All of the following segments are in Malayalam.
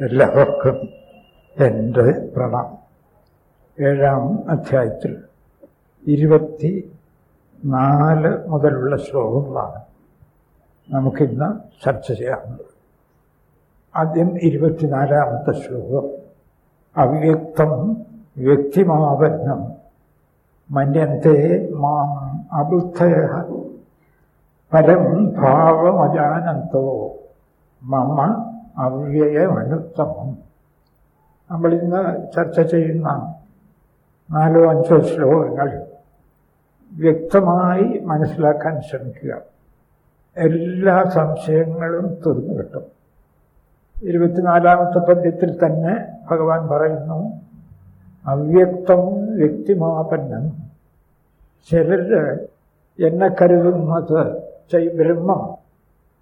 എല്ലാവർക്കും എന്റെ പ്രണാമം. ഏഴാം അധ്യായത്തിൽ ഇരുപത്തി നാല് മുതലുള്ള ശ്ലോകങ്ങളാണ് നമുക്കിന്ന് ചർച്ച ചെയ്യാറുള്ളത് ആദ്യം ഇരുപത്തിനാലാമത്തെ ശ്ലോകം. അവ്യക്തം വ്യക്തിമാവന്നം മന്യത്തെ മാം അബുദ്ധയ പരം ഭാവമജാനന്തോ മമ അവ്യയമനുത്തമം നമ്മളിന്ന് ചർച്ച ചെയ്യുന്ന നാലോ അഞ്ചോ ശ്ലോകങ്ങൾ വ്യക്തമായി മനസ്സിലാക്കാൻ ശ്രമിക്കുക. എല്ലാ സംശയങ്ങളും തീർന്നു കിട്ടും. ഇരുപത്തിനാലാമത്തെ പദ്യത്തിൽ തന്നെ ഭഗവാൻ പറയുന്നു അവ്യക്തം വ്യക്തിമാപന്നം. ചിലര് എന്നെ കരുതുന്നത് ബ്രഹ്മം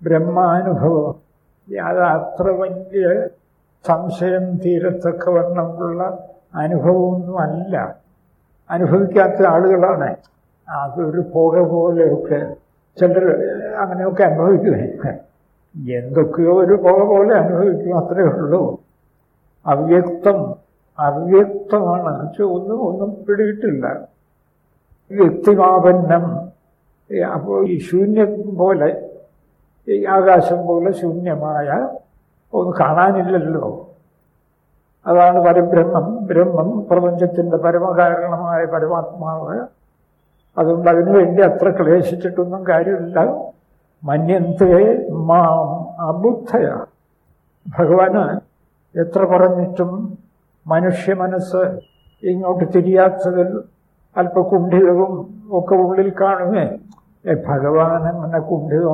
ബ്രഹ്മാനുഭവം അത് അത്ര വലിയ സംശയം തീരത്തക്ക വണ്ണമുള്ള അനുഭവമൊന്നുമല്ല. അനുഭവിക്കാത്ത ആളുകളാണ്. അതൊരു പുക പോലെയൊക്കെ ചിലർ അങ്ങനെയൊക്കെ അനുഭവിക്കുമേ എന്തൊക്കെയോ ഒരു പുക പോലെ അനുഭവിക്കും അത്രയേ ഉള്ളൂ. അവ്യക്തം അവ്യക്തമാണ്. ഒന്നും ഒന്നും പിടിയിട്ടില്ല. വ്യക്തിമാപന്നം അപ്പോൾ ഈ ശൂന്യം പോലെ ഈ ആകാശം പോലെ ശൂന്യമായ ഒന്ന് കാണാനില്ലല്ലോ. അതാണ് പരബ്രഹ്മം. ബ്രഹ്മം പ്രപഞ്ചത്തിന്റെ പരമകാരണമായ പരമാത്മാവ്. അതുകൊണ്ട് അതിനുവേണ്ടി അത്ര ക്ലേശിച്ചിട്ടൊന്നും കാര്യമില്ല. മന്യന്തേ മാം അബുദ്ധയ. ഭഗവാന് എത്ര പറഞ്ഞിട്ടും മനുഷ്യ മനസ്സ് ഇങ്ങോട്ട് തിരിയാത്തതിൽ അല്പ കുണ്ഠിതവും ഒക്കെ ഉള്ളിൽ കാണുമേ. ഭഗവാൻ അങ്ങനെ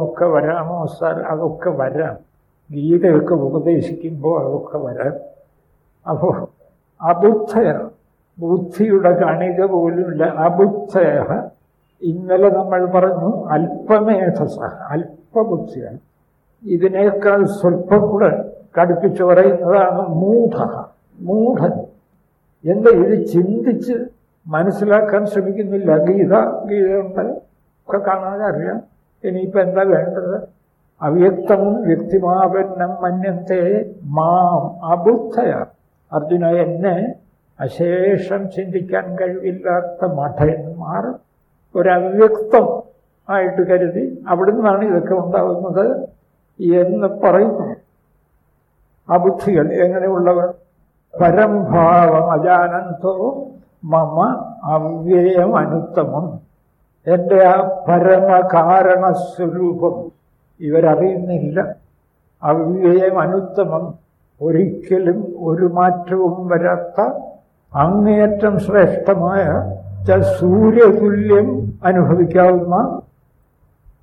ഒക്കെ വരാമോ സാർ? അതൊക്കെ വരാം. ഗീതയൊക്കെ ഉപദേശിക്കുമ്പോൾ അതൊക്കെ വരാം. അപ്പോൾ അബുദ്ധയ ബുദ്ധിയുടെ കണിക പോലുമില്ല. അബുദ്ധയ ഇന്നലെ നമ്മൾ പറഞ്ഞു അല്പമേധസ അല്പബുദ്ധിയാണ്. ഇതിനേക്കാൾ സ്വല്പം കൂടെ കടുപ്പിച്ച് പറയുന്നതാണ് മൂഢ മൂഢൻ. എന്താ ഇത് ചിന്തിച്ച് മനസ്സിലാക്കാൻ ശ്രമിക്കുന്നില്ല? ഗീത ഗീതയുണ്ട്. ഒക്കെ കാണാതെ അറിയാം. ഇനിയിപ്പോൾ എന്താ വേണ്ടത്? അവ്യക്തവും വ്യക്തിമാപന്നം മന്യത്തെ മാം അബുദ്ധയ. അർജുന എന്നെ അശേഷം ചിന്തിക്കാൻ കഴിവില്ലാത്ത മഠയന്മാർ ഒരവ്യക്തം ആയിട്ട് കരുതി അവിടെ നിന്നാണ് ഇതൊക്കെ ഉണ്ടാകുന്നത് എന്ന് പറയുന്നു. അബുദ്ധികൾ എങ്ങനെയുള്ളവർ? പരംഭാവം അജാനന്തോ മമ അവ്യയം അനുത്തമം എന്റെ ആ പരമകാരണ സ്വരൂപം ഇവരറിയുന്നില്ല. അവ്യയം അനുത്തമം. ഒരിക്കലും ഒരു മാറ്റവും വരാത്ത അങ്ങേയറ്റം ശ്രേഷ്ഠമായ സൂര്യതുല്യം അനുഭവിക്കാവുന്ന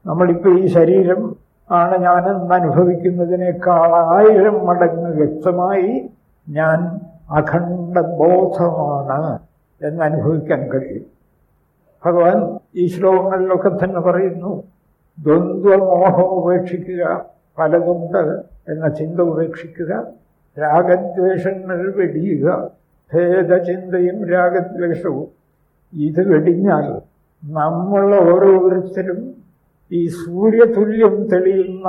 നമ്മളിപ്പോൾ ഈ ശരീരം ആണ് ഞാനെന്ന് അനുഭവിക്കുന്നതിനേക്കാൾ ആയിരം മടങ്ങ് വ്യക്തമായി ഞാൻ അഖണ്ഡ ബോധമാണ് എന്ന് അനുഭവിക്കാൻ കഴിയും. ഭഗവാൻ ഈ ശ്ലോകങ്ങളിലൊക്കെ തന്നെ പറയുന്നു ദ്വന്ദ്വമോഹം ഉപേക്ഷിക്കുക പലതുണ്ട് എന്ന ചിന്ത ഉപേക്ഷിക്കുക രാഗദ്വേഷങ്ങൾ വെടിയുക ഭേദചിന്തയും രാഗദ്വേഷവും. ഇത് വെടിഞ്ഞാൽ നമ്മൾ ഓരോരുത്തരും ഈ സൂര്യതുല്യം തെളിയുന്ന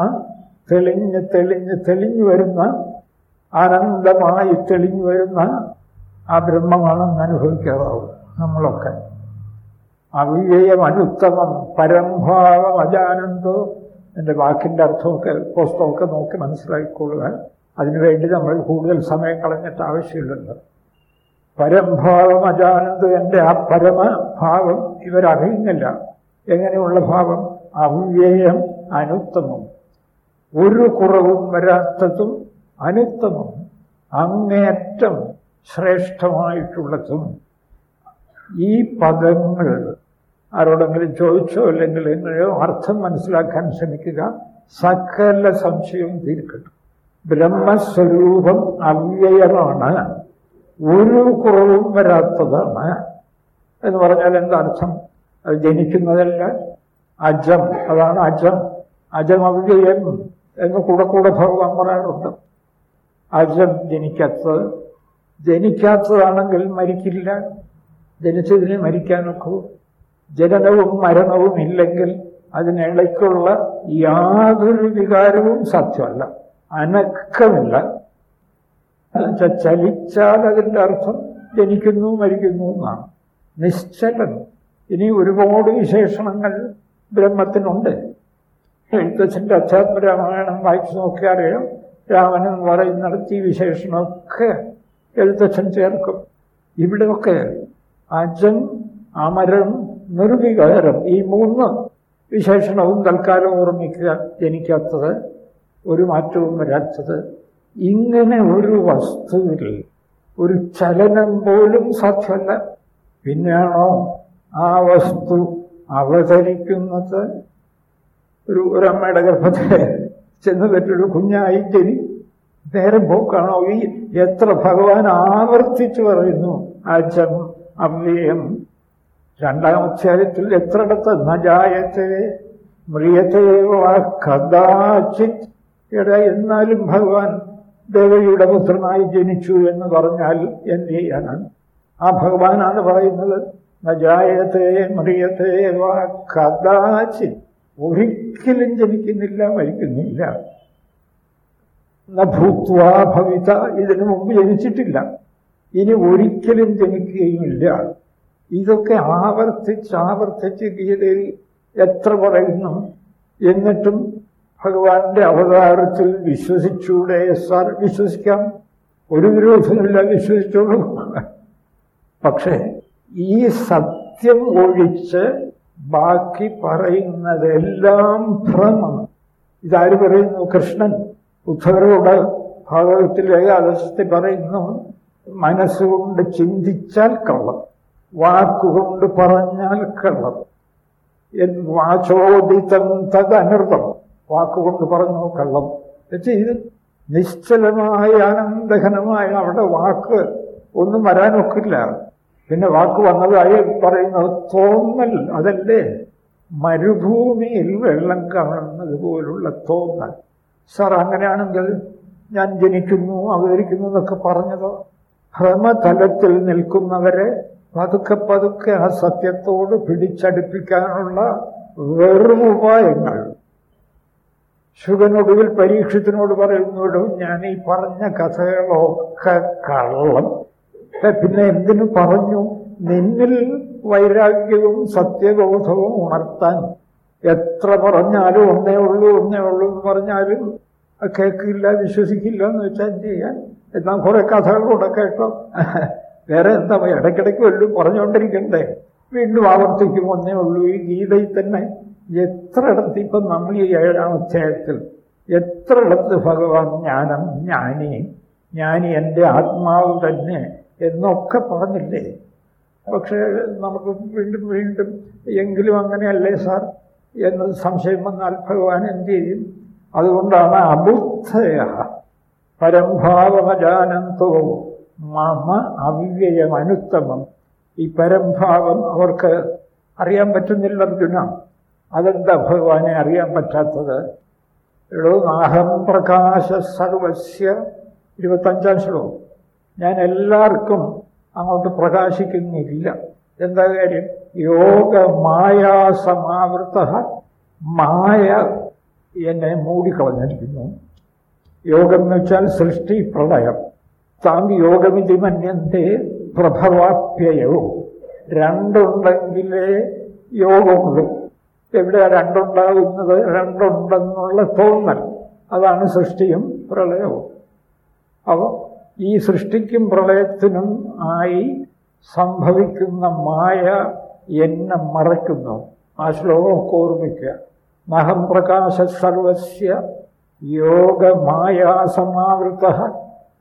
തെളിഞ്ഞ് തെളിഞ്ഞ് തെളിഞ്ഞു വരുന്ന ആനന്ദമായി തെളിഞ്ഞു വരുന്ന ആ ബ്രഹ്മമാണെന്ന് അനുഭവിക്കാറാവും നമ്മളൊക്കെ. അവ്യയം അനുത്തമം പരംഭാവം അജാനന്ദോ എന്റെ വാക്കിന്റെ അർത്ഥമൊക്കെ പുസ്തകമൊക്കെ നോക്കി മനസ്സിലാക്കിക്കൊള്ളുക. അതിനുവേണ്ടി നമ്മൾ കൂടുതൽ സമയം കളഞ്ഞിട്ട് ആവശ്യമില്ലല്ലോ. പരംഭാവം അജാനന്ദോ എന്റെ ആ പരമഭാവം ഇവരറിയുന്നില്ല. എങ്ങനെയുള്ള ഭാവം? അവ്യയം അനുത്തമം. ഒരു കുറവും വരാത്തതും അനുത്തമം. അങ്ങേയറ്റം ശ്രേഷ്ഠമായിട്ടുള്ളതും. ഈ പദങ്ങൾ ആരോടെങ്കിലും ചോദിച്ചോ അല്ലെങ്കിൽ എങ്ങനെയോ അർത്ഥം മനസ്സിലാക്കാൻ ശ്രമിക്കുക. സകല സംശയവും തീർക്കട്ടെ. ബ്രഹ്മസ്വരൂപം അവ്യയമാണ്. ഒരു കുറവും വരാത്തതാണ്. എന്ന് പറഞ്ഞാൽ എന്താ അർത്ഥം? അത് ജനിക്കുന്നതല്ല. അജം അതാണ് അജം. അജം അവ്യയം എന്ന് കൂടെ കൂടെ ഭഗവാൻ പറയാറുണ്ട്. അജം ജനിക്കാത്തത്. ജനിക്കാത്തതാണെങ്കിൽ മരിക്കില്ല. ജനിച്ചതിന് മരിക്കാനൊക്കൂ ജനനവും മരണവും ഇല്ലെങ്കിൽ അതിനിടയ്ക്കുള്ള യാതൊരു വികാരവും സത്യമല്ല അനക്കമില്ല. ചലിച്ചാൽ അതിന്റെ അർത്ഥം ജനിക്കുന്നു മരിക്കുന്നു എന്നാണ്. നിശ്ചലൻ ഇനി ഒരുപാട് വിശേഷണങ്ങൾ ബ്രഹ്മത്തിനുണ്ട്. എഴുത്തച്ഛന്റെ അധ്യാത്മരാമായണം വായിച്ചു നോക്കിയാറിയാം രാമൻ എന്ന് പറയുന്നിടത്ത് ഈ വിശേഷണമൊക്കെ എഴുത്തച്ഛൻ ചേർക്കും. ഇവിടെയൊക്കെ അജം അമരം നിർവികാരം ഈ മൂന്ന് വിശേഷണവും തൽക്കാലം ഓർമ്മിക്കുക ജനിക്കാത്തത് ഒരു മാറ്റവും വരാത്തത്. ഇങ്ങനെ ഒരു വസ്തുവിൽ ഒരു ചലനം പോലും സാധ്യമല്ല. പിന്നെയാണോ ആ വസ്തു അവതരിക്കുന്നത്? ഒരു ഒരമ്മയുടെ ഗർഭത്തിൽ ചെന്ന് പറ്റൊരു കുഞ്ഞായി ജനി നേരം പോക്കാണോ ഈ എത്ര ഭഗവാൻ ആവർത്തിച്ചു പറയുന്നു അജം അവ്യയം. രണ്ടാം അധ്യായത്തിൽ എത്രയിടത്ത് നജായത്തെ മ്രിയത്തെ കഥാചിത്. എടാ എന്നാലും ഭഗവാൻ ദേവയുടെ പുത്രനായി ജനിച്ചു എന്ന് പറഞ്ഞാൽ എന്ത് ചെയ്യാനാണ് ആ ഭഗവാനാണ് പറയുന്നത് നജായത്തെ മ്രിയത്തെ കഥാചിത്. ഒരിക്കലും ജനിക്കുന്നില്ല മരിക്കുന്നില്ല. ഭൂത്വാ ഭവിത ഇതിനു മുമ്പ് ജനിച്ചിട്ടില്ല. ഇനി ഒരിക്കലും ജനിക്കുകയുമില്ല. ഇതൊക്കെ ആവർത്തിച്ച് ആവർത്തിച്ച് ഗീതയിൽ എത്ര പറയുന്നു. എന്നിട്ടും ഭഗവാന്റെ അവതാരത്തിൽ വിശ്വസിച്ചൂടെ സാർ? വിശ്വസിക്കാം. ഒരു വിരോധമില്ല വിശ്വസിച്ചോളൂ. പക്ഷേ ഈ സത്യം ഒഴിച്ച് ബാക്കി പറയുന്നതെല്ലാം ഭ്രമം. ഇതാര് പറയുന്നു? കൃഷ്ണൻ. ഉദ്ധവരോട് ഭാഗവത്തിലെ അലസത്തിൽ പറയുന്നു മനസ്സുകൊണ്ട് ചിന്തിച്ചാൽ കള്ളം വാക്കുകൊണ്ട് പറഞ്ഞാൽ കള്ളം വാചോദിതം തദനൃതം വാക്കുകൊണ്ട് പറഞ്ഞു കള്ളം. എന്നുവെച്ചാൽ ഇത് നിശ്ചലമായ ആനന്ദഘനമായ അവിടെ വാക്ക് ഒന്നും വരാനൊക്കില്ല. പിന്നെ വാക്ക് വന്നതായി പറയുന്നത് തോന്നൽ അതല്ലേ? മരുഭൂമിയിൽ വെള്ളം കാണുന്നത് പോലുള്ള തോന്നൽ. സാർ അങ്ങനെയാണെങ്കിൽ ഞാൻ ജനിക്കുന്നു അവതരിക്കുന്നു എന്നൊക്കെ പറഞ്ഞതോ? ഭ്രമതലത്തിൽ നിൽക്കുന്നവരെ പതുക്കെ പതുക്കെ ആ സത്യത്തോട് പിടിച്ചടുപ്പിക്കാനുള്ള വെറും ഉപായങ്ങൾ. ശുഗനൊടുവിൽ പരീക്ഷത്തിനോട് പറയുന്നോടും ഞാൻ ഈ പറഞ്ഞ കഥകളൊക്കെ കള്ളം. പിന്നെ എന്തിനു പറഞ്ഞു? നിന്നിൽ വൈരാഗ്യവും സത്യബോധവും ഉണർത്താൻ. എത്ര പറഞ്ഞാലും ഒന്നേ ഉള്ളൂ ഒന്നേ ഉള്ളൂ എന്ന് പറഞ്ഞാലും കേൾക്കില്ല വിശ്വസിക്കില്ല എന്ന് വെച്ചാൽ ചെയ്യാൻ? എന്നാ കുറെ കഥകളുടെ കേട്ടോ വേറെ എന്താ ഇടയ്ക്കിടയ്ക്ക് വല്ലതും പറഞ്ഞുകൊണ്ടിരിക്കണ്ടേ? വീണ്ടും ആവർത്തിക്കും ഒന്നേ ഉള്ളൂ. ഈ ഗീതയിൽ തന്നെ എത്ര ഇടത്ത് ഇപ്പം നമ്മൾ ഈ ഏഴാം അധ്യായത്തിൽ എത്ര ഇടത്ത് ഭഗവാൻ ജ്ഞാനം ജ്ഞാനി ജ്ഞാനി എന്റെ ആത്മാവ് തന്നെ എന്നൊക്കെ പറഞ്ഞില്ലേ? പക്ഷേ നമുക്ക് വീണ്ടും വീണ്ടും എങ്കിലും അങ്ങനെയല്ലേ സാർ? എന്ന് സംശയം വന്നാൽ ഭഗവാൻ എന്ത് ചെയ്യും? അതുകൊണ്ടാണ് അബുദ്ധയ പരംഭാവമജാനന്തോ. മമ അവ്യയം അനുത്തമം. ഈ പരംഭാവം അവർക്ക് അറിയാൻ പറ്റുന്നില്ല അർജുന. അതെന്താ ഭഗവാനെ അറിയാൻ പറ്റാത്തത്? എടോ നാഹം പ്രകാശ സർവസ്യ. ഇരുപത്തഞ്ചാം ശ്ലോകം. ഞാൻ എല്ലാവർക്കും അങ്ങോട്ട് പ്രകാശിക്കുന്നില്ല. എന്താ കാര്യം? യോഗ മായാസമാവൃത്ത മായ എന്നെ മൂടിക്കളഞ്ഞിരിക്കുന്നു. യോഗം എന്ന് വെച്ചാൽ സൃഷ്ടി പ്രളയം. താങ്ക് യോഗമിതി മന്യന്തേ പ്രഭവാപ്യയോ. രണ്ടുണ്ടെങ്കിലേ യോഗമുള്ളൂ. എവിടെ രണ്ടുണ്ടാകുന്നത്? രണ്ടുണ്ടെന്നുള്ള തോന്നൽ. അതാണ് സൃഷ്ടിയും പ്രളയവും. അപ്പോൾ ഈ സൃഷ്ടിക്കും പ്രളയത്തിനും ആയി സംഭവിക്കുന്ന മായ എന്നെ മറക്കുന്നു ആ ശ്ലോകമൊക്കെ ഓർമ്മിക്കുക. മഹം പ്രകാശ സർവസ്യ യോഗമായാസമാവൃത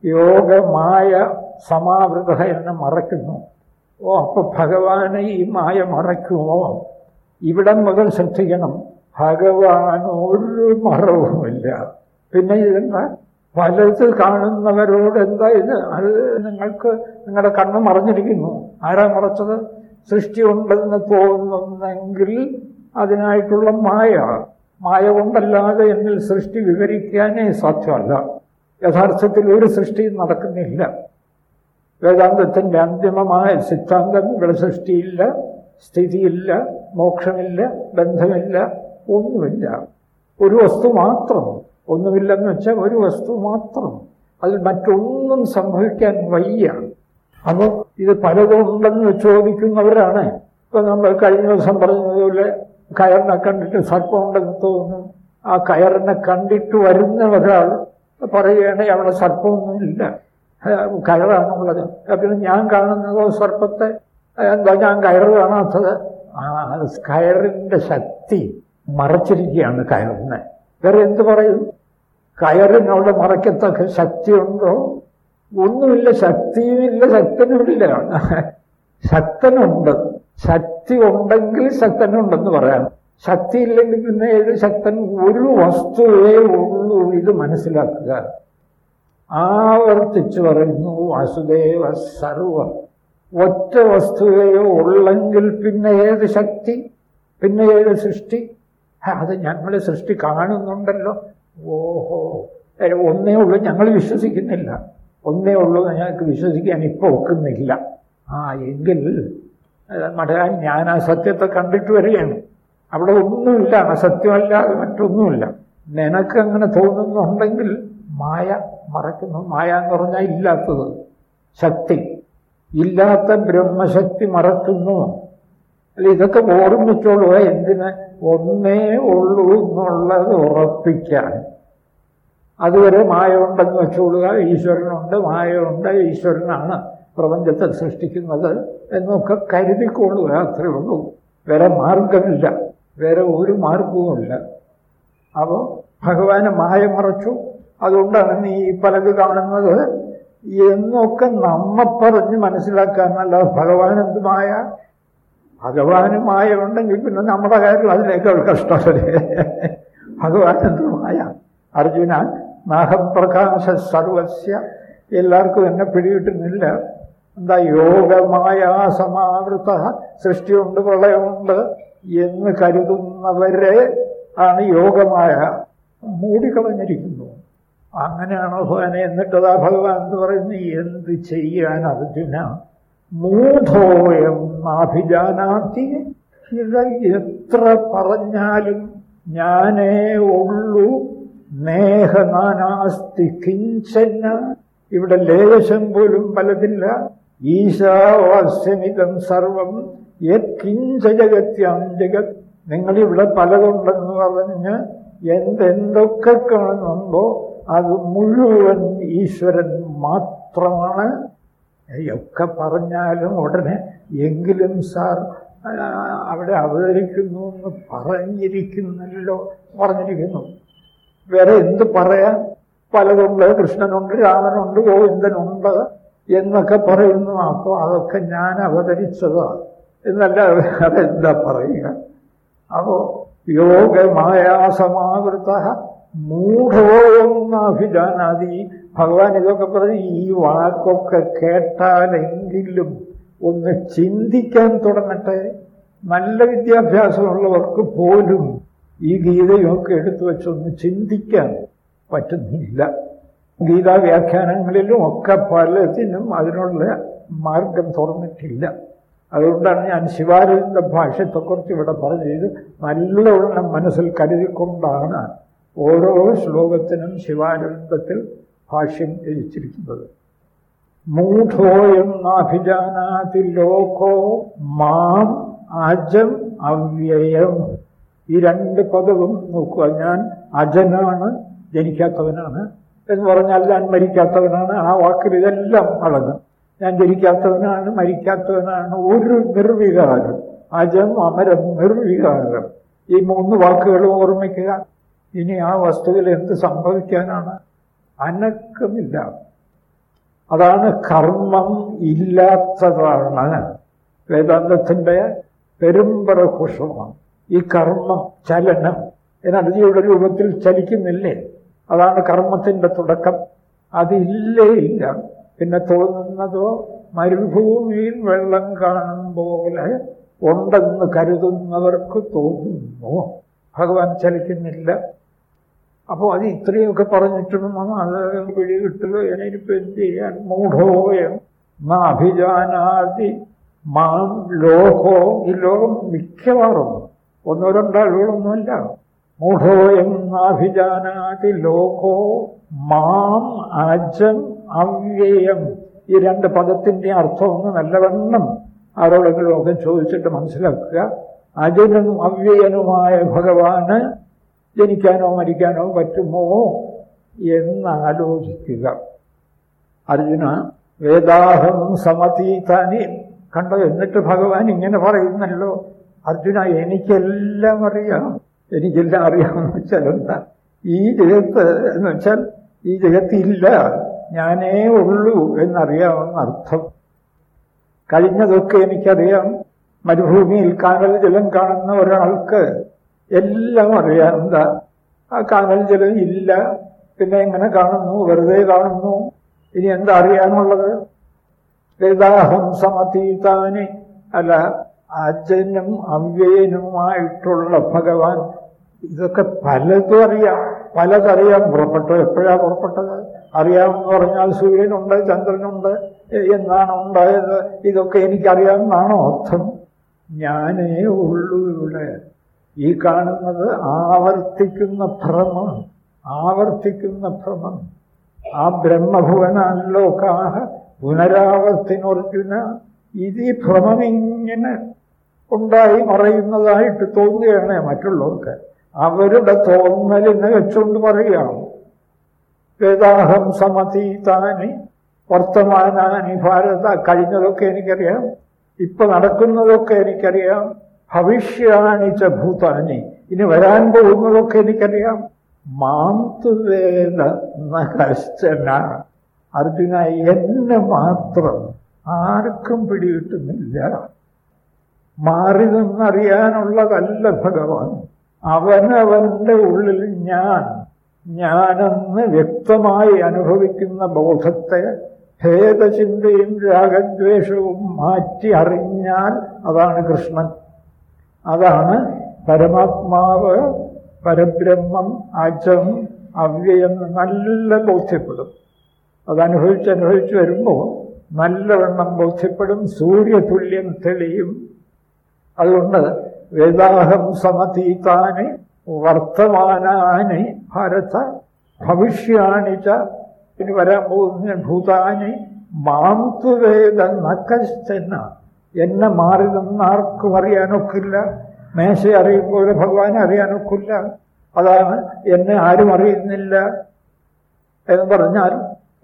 യോഗമായ സമാവൃത എന്നെ മറക്കുന്നു. ഓ അപ്പൊ ഭഗവാനെ ഈ മായ മറക്കുമോ ഇവിടം മുതൽ ശ്രദ്ധിക്കണം. ഭഗവാൻ ഒരു മറവുമില്ല. പിന്നെ ഇതെന്താ? വലത് കാണുന്നവരോട് എന്താ ഇത്? അത് നിങ്ങൾക്ക് നിങ്ങളുടെ കണ്ണ് മറഞ്ഞിരിക്കുന്നു. ആരാ മറച്ചത്? സൃഷ്ടി ഉണ്ടെന്ന് തോന്നുന്നെങ്കിൽ അതിനായിട്ടുള്ള മായ. മായ കൊണ്ടല്ലാതെ എന്നിൽ സൃഷ്ടി വിവരിക്കാനേ സാധ്യമല്ല. യഥാർത്ഥത്തിൽ ഒരു സൃഷ്ടിയും നടക്കുന്നില്ല. വേദാന്തത്തിന്റെ അന്തിമമായ സിദ്ധാന്തം ഇവിടെ സൃഷ്ടിയില്ല സ്ഥിതിയില്ല മോക്ഷമില്ല ബന്ധമില്ല ഒന്നുമില്ല. ഒരു വസ്തു മാത്രം. ഒന്നുമില്ലെന്ന് വെച്ചാൽ ഒരു വസ്തു മാത്രം. അതിൽ മറ്റൊന്നും സംഭവിക്കാൻ വയ്യ. അപ്പോൾ ഇത് പലതുണ്ടെന്ന് ചോദിക്കുന്നവരാണ്. ഇപ്പം നമ്മൾ കഴിഞ്ഞ ദിവസം പറഞ്ഞതുപോലെ കയറിനെ കണ്ടിട്ട് സർപ്പമുണ്ടെന്ന് തോന്നുന്നു. ആ കയറിനെ കണ്ടിട്ട് വരുന്ന ഒരാൾ പറയുകയാണെങ്കിൽ അവിടെ സർപ്പമൊന്നുമില്ല. കയറാണുള്ളത് പിന്നെ ഞാൻ കാണുന്നതോ സർപ്പത്തെ എന്താ ഞാൻ കയറ് കാണാത്തത്? ആ കയറിന്റെ ശക്തി മറച്ചിരിക്കുകയാണ് കയറിനെ. വേറെ എന്ത് പറയും? കയറിനവിടെ മറയ്ക്കത്തക്ക ശക്തിയുണ്ടോ? ഒന്നുമില്ല ശക്തിയുമില്ല ശക്തനുമില്ല. ശക്തനുണ്ട്. ശക്തി ഉണ്ടെങ്കിൽ ശക്തനുണ്ടെന്ന് പറയാം. ശക്തി ഇല്ലെങ്കിൽ പിന്നെ ഏത് ശക്തൻ ഒരു വസ്തുവേ ഉള്ളൂ ഇത് മനസ്സിലാക്കുക. ആവർത്തിച്ചു പറയുന്നു വാസുദേവ സർവം. ഒറ്റ വസ്തുവേ ഉള്ളെങ്കിൽ പിന്നെ ഏത് ശക്തി? പിന്നെ ഏത് സൃഷ്ടി? അത് ഞങ്ങളെ സൃഷ്ടി കാണുന്നുണ്ടല്ലോ. ഓഹോ ഒന്നേ ഉള്ളൂ ഞങ്ങൾ വിശ്വസിക്കുന്നില്ല. ഒന്നേ ഉള്ളൂ ഞങ്ങൾക്ക് വിശ്വസിക്കാൻ ഇപ്പോൾ ഒക്കുന്നില്ല. ആ എങ്കിൽ മടയാൻ ഞാൻ ആ സത്യത്തെ കണ്ടിട്ട് വരികയാണ്. അവിടെ ഒന്നുമില്ല അസത്യമല്ലാതെ മറ്റൊന്നുമില്ല. നിനക്ക് അങ്ങനെ തോന്നുന്നുണ്ടെങ്കിൽ മായ മറക്കുന്നു. മായ എന്ന് പറഞ്ഞാൽ ഇല്ലാത്തത്. ശക്തി. ഇല്ലാത്ത ബ്രഹ്മശക്തി മറക്കുന്നു. അല്ല ഇതൊക്കെ ഓർമ്മിച്ചോളൂ എന്തിന്? ഒന്നേ ഉള്ളൂ എന്നുള്ളത് ഉറപ്പിക്കാൻ. അതുവരെ മായ ഉണ്ടെന്ന് വെച്ചോളുക. ഈശ്വരനുണ്ട് മായയുണ്ട് ഈശ്വരനാണ്. പ്രപഞ്ചത്തെ സൃഷ്ടിക്കുന്നത് എന്നൊക്കെ കരുതിക്കൊള്ളുക അത്രേ ഉള്ളൂ. വേറെ മാർഗമില്ല വേറെ ഒരു മാർഗവുമില്ല അപ്പോൾ ഭഗവാനെ മായ മറച്ചു. അതുകൊണ്ടാണ് നീ ഈ പലത് കാണുന്നത്. എന്നൊക്കെ നമ്മ പറഞ്ഞ് മനസ്സിലാക്കാനല്ല ഭഗവാൻ എന്ത് മായ? ഭഗവാന് മായ ഉണ്ടെങ്കിൽ പിന്നെ നമ്മുടെ കാര്യം അതിനേക്കാൾ കഷ്ടമല്ലേ? ഭഗവാൻ എന്ത് മായ? അർജുന നാഹപ്രകാശ സർവസ്യ. എല്ലാവർക്കും എന്നെ പിടികിട്ടുന്നില്ല. എന്താ യോഗമായ സമാവൃത്ത സൃഷ്ടിയുണ്ട് പ്രളയമുണ്ട് എന്ന് കരുതുന്നവരെ ആണ് യോഗമായ. മൂടിക്കളഞ്ഞിരിക്കുന്നു. അങ്ങനെയാണോ ഭഗവാനെ? എന്നിട്ടതാ ഭഗവാൻ എന്ന് പറയുന്നത് എന്ത് ചെയ്യാൻ അർജുന? മൂഢോയം നാഭിജാനാത്തി ഇത് എത്ര പറഞ്ഞാലും ഞാനേ ഉള്ളൂ. നേഹനാനാസ്തി കിഞ്ചന. ഇവിടെ ലേശം പോലും പലതില്ല ഈശാവാസ്യമിതം സർവം യത്കിഞ്ച ജഗത്യാം ജഗത്. നിങ്ങളിവിടെ പലതുണ്ടെന്ന് പറഞ്ഞ് എന്തെന്തൊക്കെ കാണുന്നുണ്ടോ അത് മുഴുവൻ ഈശ്വരൻ മാത്രമാണ്. ഒക്കെ പറഞ്ഞാലും ഉടനെ എങ്കിലും സാർ അവിടെ അവതരിക്കുന്നു എന്ന് പറഞ്ഞിരിക്കുന്നല്ലോ പറഞ്ഞിരിക്കുന്നു. വേറെ എന്ത് പറയാൻ പലതുണ്ട് കൃഷ്ണനുണ്ട് രാമനുണ്ട് ഗോവിന്ദനുണ്ട്. എന്നൊക്കെ പറയുന്നു. അപ്പോൾ അതൊക്കെ ഞാൻ അവതരിച്ചതാണ് എന്നല്ല അതെന്താ പറയുക? അപ്പോ യോഗമായ സമാവൃത മൂഢോയെന്നഭിജാനാതി. ഭഗവാൻ ഇതൊക്കെ പറഞ്ഞ് ഈ വാക്കൊക്കെ കേട്ടാലെങ്കിലും ഒന്ന് ചിന്തിക്കാൻ തുടങ്ങട്ടെ. നല്ല വിദ്യാഭ്യാസമുള്ളവർക്ക് പോലും ഈ ഗീതയൊക്കെ എടുത്തു വെച്ചൊന്ന് ചിന്തിക്കാൻ പറ്റുന്നില്ല. ഗീതാ വ്യാഖ്യാനങ്ങളിലും ഒക്കെ പലതിനും അതിനുള്ള മാർഗം തുറന്നിട്ടില്ല. അതുകൊണ്ടാണ് ഞാൻ ശിവാനന്ദ ഭാഷത്തെക്കുറിച്ച് ഇവിടെ പറഞ്ഞു പറഞ്ഞത്. നല്ലവണ്ണം മനസ്സിൽ കരുതിക്കൊണ്ടാണ് ഓരോ ശ്ലോകത്തിനും ശിവാനന്ദത്തിൽ ഭാഷ്യം രചിച്ചിരിക്കുന്നത് മൂഢോയം നാഭിജാനാതി ലോകോ മാം അജം അവ്യയം. ഈ രണ്ട് പദവും നോക്കുക. ഞാൻ അജനാണ് ജനിക്കാത്തവനാണ്. എന്ന് പറഞ്ഞാൽ ഞാൻ മരിക്കാത്തവനാണ്. ആ വാക്കിൽ ഇതെല്ലാം അളകും ഞാൻ ജനിക്കാത്തവനാണ് മരിക്കാത്തവനാണ്. ഒരു നിർവികാരം. അജം അമരം നിർവികാരം. ഈ മൂന്ന് വാക്കുകളും ഓർമ്മിക്കുക. ഇനി ആ വസ്തുവിൽ എന്ത് സംഭവിക്കാനാണ്? അനക്കമില്ല. അതാണ് കർമ്മം ഇല്ലാത്തതാണ്. വേദാന്തത്തിന്റെ പെരുമ്പറഘോഷമാണ് ഈ കർമ്മം ചലനം. എനർജിയുടെ രൂപത്തിൽ ചലിക്കുന്നില്ലേ? അതാണ് കർമ്മത്തിന്റെ തുടക്കം. അതില്ലേ ഇല്ല. പിന്നെ തോന്നുന്നതോ മരുഭൂമിയിൽ വെള്ളം കാണും പോലെ ഉണ്ടെന്ന് കരുതുന്നവർക്ക് തോന്നുന്നു. ഭഗവാൻ ചലിക്കുന്നില്ല. അപ്പോൾ അത് ഇത്രയൊക്കെ പറഞ്ഞിട്ടും അത് പിടികിട്ടുക എനിക്കിപ്പോ എന്ത് ചെയ്യാൻ മൂഢോയം അഭിജാനാതി മാം ലോകോ ഈ ലോകം മിക്കവാറും ഒന്നോ രണ്ടോ ആളുകളൊന്നുമല്ല. മൂഢോയം നാഭിജാനാതി ലോകോ മാം അജം അവ്യയം. ഈ രണ്ട് പദത്തിന്റെ അർത്ഥം ഒന്ന് നല്ലവണ്ണം ആരോടെങ്കിലും ഒക്കെ ചോദിച്ചിട്ട് മനസ്സിലാക്കുക. അജനും അവ്യയനുമായ ഭഗവാന് ജനിക്കാനോ മരിക്കാനോ പറ്റുമോ എന്ന് ആലോചിക്കുക അർജുന വേദാഹം സമതീതാനി. കണ്ടോ? എന്നിട്ട് ഭഗവാൻ ഇങ്ങനെ പറയുന്നല്ലോ. അർജുന എനിക്കെല്ലാം അറിയാം. എനിക്കെല്ലാം അറിയാമെന്ന് വെച്ചാൽ എന്താ ഈ ജഗത്ത് എന്ന് വെച്ചാൽ ഈ ജഗത്തില്ല ഞാനേ ഉള്ളൂ എന്നറിയാമെന്ന് അർത്ഥം. കഴിഞ്ഞതൊക്കെ എനിക്കറിയാം. മരുഭൂമിയിൽ കാനൽ ജലം കാണുന്ന ഒരാൾക്ക് എല്ലാം അറിയാം എന്താ ആ കാനൽ ജലം ഇല്ല. പിന്നെ എങ്ങനെ കാണുന്നു? വെറുതെ കാണുന്നു. ഇനി എന്താ അറിയാനുള്ളത്? വേദാഹം സമതീതാനി. അല്ല അജനും അവ്യയനുമായിട്ടുള്ള ഭഗവാൻ ഇതൊക്കെ പലതും അറിയാം. പലതറിയാം. പുറപ്പെട്ടു. എപ്പോഴാ പുറപ്പെട്ടത്? അറിയാമെന്ന് പറഞ്ഞാൽ സൂര്യനുണ്ട് ചന്ദ്രനുണ്ട്. എന്നാണ് ഉണ്ടായത്? ഇതൊക്കെ എനിക്കറിയാമെന്നാണോ അർത്ഥം? ഞാനേ ഉള്ളൂ ഇവിടെ. ഈ കാണുന്നത് ആവർത്തിക്കുന്ന ഭ്രമം. ആവർത്തിക്കുന്ന ഭ്രമം. ആ ബ്രഹ്മഭുവനാലോകാഹ പുനരാവർത്തിനൊർജുന. ഇത് ഈ ഭ്രമം ഇങ്ങനെ ഉണ്ടായി മറയുന്നതായിട്ട് തോന്നുകയാണ് മറ്റുള്ളവർക്ക്. അവരുടെ തോന്നലിനെ വെച്ചുകൊണ്ട് പറയുകയാണ്. വേദാഹം സമതീതാനി വർത്തമാനാനി ഭാരത കഴിഞ്ഞതൊക്കെ എനിക്കറിയാം. ഇപ്പൊ നടക്കുന്നതൊക്കെ എനിക്കറിയാം. ഭവിഷ്യാണി ച ഭൂതാനി ഇനി വരാൻ പോകുന്നതൊക്കെ എനിക്കറിയാം. മാന്തുവേദ നഷ്ടന അർജുന എന്നെ മാത്രം ആർക്കും പിടികിട്ടുന്നില്ല. മാറി നിന്നറിയാനുള്ളതല്ല ഭഗവാൻ. അവനവന്റെ ഉള്ളിൽ ഞാൻ ഞാനെന്ന് വ്യക്തമായി അനുഭവിക്കുന്ന ബോധത്തെ ഭേദചിന്തയും രാഗദ്വേഷവും മാറ്റി അറിഞ്ഞാൽ അതാണ് കൃഷ്ണൻ. അതാണ് പരമാത്മാവ് പരബ്രഹ്മം അജം അവ്യയം നല്ല ബോധ്യപ്പെടും. അതനുഭവിച്ച് അനുഭവിച്ച് വരുമ്പോൾ നല്ലവണ്ണം ബോധ്യപ്പെടും സൂര്യതുല്യം തെളിയും. അതുകൊണ്ട് വേദാഹം സമതീതാനി വർത്തമാനാനി ഭാരത ഭവിഷ്യാണിച്ച ഇനി വരാൻ പോകുന്ന ഭൂതാനി മാന്തു വേദ നക്കശ്ചന എന്നെ മാറി നിന്നാർക്കും അറിയാനൊക്കില്ല. മേശ അറിയുമ്പോൾ ഭഗവാനെ അറിയാനൊക്കില്ല. അതാണ് എന്നെ ആരും അറിയുന്നില്ല എന്ന് പറഞ്ഞാൽ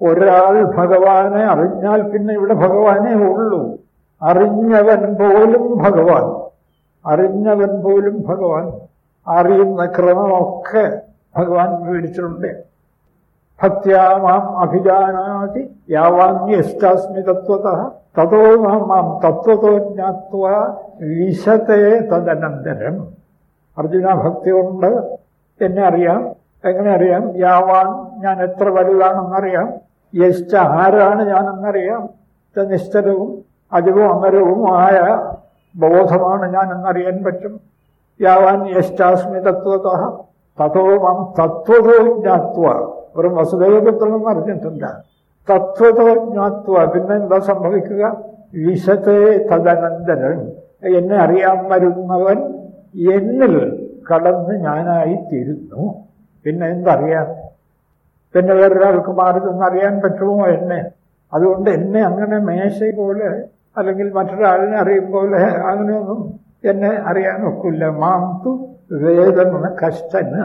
ഒരാൾ ഭഗവാനെ അറിഞ്ഞാൽ പിന്നെ ഇവിടെ ഭഗവാനേ ഉള്ളൂ. അറിഞ്ഞവൻ പോലും ഭഗവാൻ. അറിഞ്ഞവൻ പോലും ഭഗവാൻ അറിയുന്ന ക്രമമൊക്കെ ഭഗവാൻ വിവരിച്ചിട്ടുണ്ട് ഭക്യാമാം അഭിജാനാതി യാവാന്യസ്റ്റാസ്മി തത്വത. തതോ മാം തത്വതോ ജ്ഞാത്വ വിശത്തെ തദനന്തരം. അർജുന ഭക്തി കൊണ്ട് എന്നെ അറിയാം. എങ്ങനെ അറിയാം? യാവാൻ ഞാൻ എത്ര വലുതാണെന്നറിയാം. യശ്ച ആരാണ് ഞാനെന്നറിയാം. നിശ്ചലവും അജവും അമരവുമായ ബോധമാണ് ഞാൻ എന്നറിയാൻ പറ്റും. യാവാൻ യശ്ചാസ്മി തത്വത തതോ മാം തത്വതോ ജ്ഞാത്വ. വെറും വസുദേവപുത്രനെന്ന് അറിഞ്ഞിട്ടില്ല. തത്വതോ ജ്ഞാത്വ. പിന്നെ എന്താ സംഭവിക്കുക? വിശത്തെ തദനന്തരൻ എന്നെ അറിയാൻ വരുന്നവൻ എന്നിൽ കടന്ന് ഞാനായി തീരുന്നു പിന്നെ എന്തറിയാം? പിന്നെ വേറൊരാൾക്ക് മാറി നിന്നറിയാൻ പറ്റുമോ എന്നെ? അതുകൊണ്ട് എന്നെ അങ്ങനെ മേശ പോലെ അല്ലെങ്കിൽ മറ്റൊരാളിനെ അറിയുമ്പോൾ അങ്ങനെയൊന്നും എന്നെ അറിയാൻ ഒക്കില്ല. തു വേദന കഷ്ടന്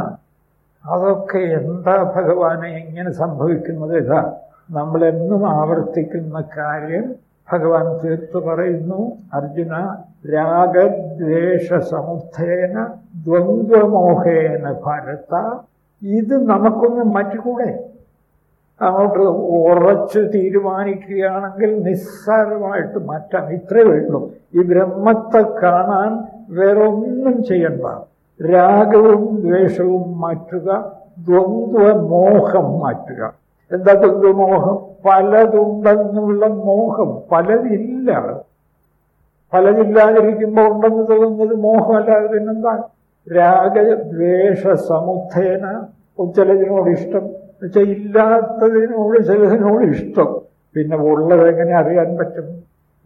അതൊക്കെ എന്താ ഭഗവാനെ എങ്ങനെ സംഭവിക്കുന്നത്? ഇതാ നമ്മളെന്നും ആവർത്തിക്കുന്ന കാര്യം ഭഗവാൻ തീർത്തു പറയുന്നു. അർജുന രാഗദ്വേഷ സമുദ്ധേന ദ്വന്ദ്വമോഹേന ഭാരത. ഇത് നമുക്കൊന്നും മാറ്റിക്കൂടെ അങ്ങോട്ട് ഉറച്ച് തീരുമാനിക്കുകയാണെങ്കിൽ നിസ്സാരമായിട്ട് മാറ്റാം. ഇത്രേ വേണ്ടു ഈ ബ്രഹ്മത്തെ കാണാൻ വേറൊന്നും ചെയ്യണ്ട. രാഗവും ദ്വേഷവും മാറ്റുക ദ്വന്ദ്വമോഹം മാറ്റുക. എന്താ ദ്വന്ദ്വമോഹം പലതുണ്ടെന്നുള്ള മോഹം. പലതില്ല. പലതില്ലാതിരിക്കുമ്പോൾ ഉണ്ടെന്ന് തോന്നുന്നത് മോഹമല്ലാതെ പിന്നെന്താ? രാഗദ്വേഷ സമുദ്ധേന ചിലതിനോട് ഇഷ്ടം. എന്നുവെച്ചാൽ ഇല്ലാത്തതിനോട് ചിലതിനോട് ഇഷ്ടം. പിന്നെ ഉള്ളത് എങ്ങനെ അറിയാൻ പറ്റും?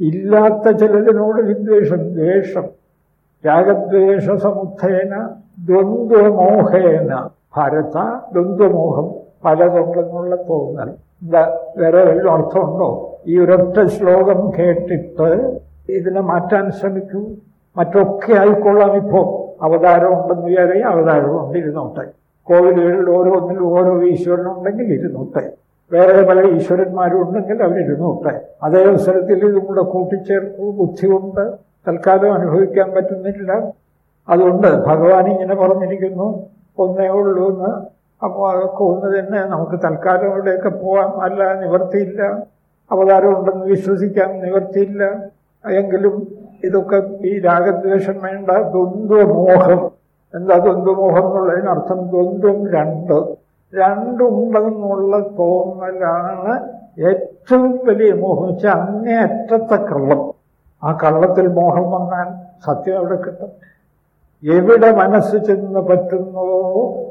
ഇല്ലാത്ത ചിലതിനോട് വിദ്വേഷം ദ്വേഷം. രാഗദ്വേഷ സമുദ്ധേന ദ്വന്ദ്വമോഹേന. ഭരത ദ്വന്ദ്വമോഹം പലതുണ്ടെന്നുള്ള തോന്നൽ. വേറെ വല്ല അർത്ഥമുണ്ടോ? ഈ ഒരൊറ്റ ശ്ലോകം കേട്ടിട്ട് ഇതിനെ മാറ്റാൻ ശ്രമിക്കൂ. മറ്റൊക്കെ ആയിക്കൊള്ളാം ഇപ്പോ. അവതാരം ഉണ്ടെന്ന് വിചാരിക്കും അവതാരം കോവിലുകളിൽ ഓരോന്നിലും ഓരോ ഈശ്വരനുണ്ടെങ്കിൽ ഇരുന്നൂട്ടെ വേറെ പല ഈശ്വരന്മാരും ഉണ്ടെങ്കിൽ അവരിരുന്നൂട്ടെ അതേ അവസരത്തിൽ ഇതും കൂടെ ബുദ്ധി കൊണ്ട് തൽക്കാലം അനുഭവിക്കാൻ പറ്റുന്നില്ല. അതുകൊണ്ട് ഭഗവാൻ ഇങ്ങനെ പറഞ്ഞിരിക്കുന്നു. ഒന്നേ ഉള്ളൂ എന്ന്. അപ്പോൾ അതൊക്കെ ഒന്ന് തന്നെ നമുക്ക് തൽക്കാലം ഇവിടെയൊക്കെ പോകാം അല്ല നിവർത്തിയില്ല. അവതാരം ഉണ്ടെന്ന് വിശ്വസിക്കാൻ നിവർത്തിയില്ല. എങ്കിലും ഇതൊക്കെ ഈ രാഗദ്വേഷം വേണ്ട. ദ്വന്ദ്വമോഹം. എന്താ ദ്വന്ദ്മോഹം എന്നുള്ളതിന് അർത്ഥം ദ്വന്ദ്വം രണ്ട്. രണ്ടുണ്ടെന്നുള്ള തോന്നലാണ് ഏറ്റവും വലിയ മോഹം വെച്ചാൽ അങ്ങേ അറ്റത്തെ കള്ളം. ആ കള്ളത്തിൽ മോഹം വന്നാൽ സത്യം അവിടെ കിട്ടും. എവിടെ മനസ്സ് ചെന്ന് പറ്റുന്നോ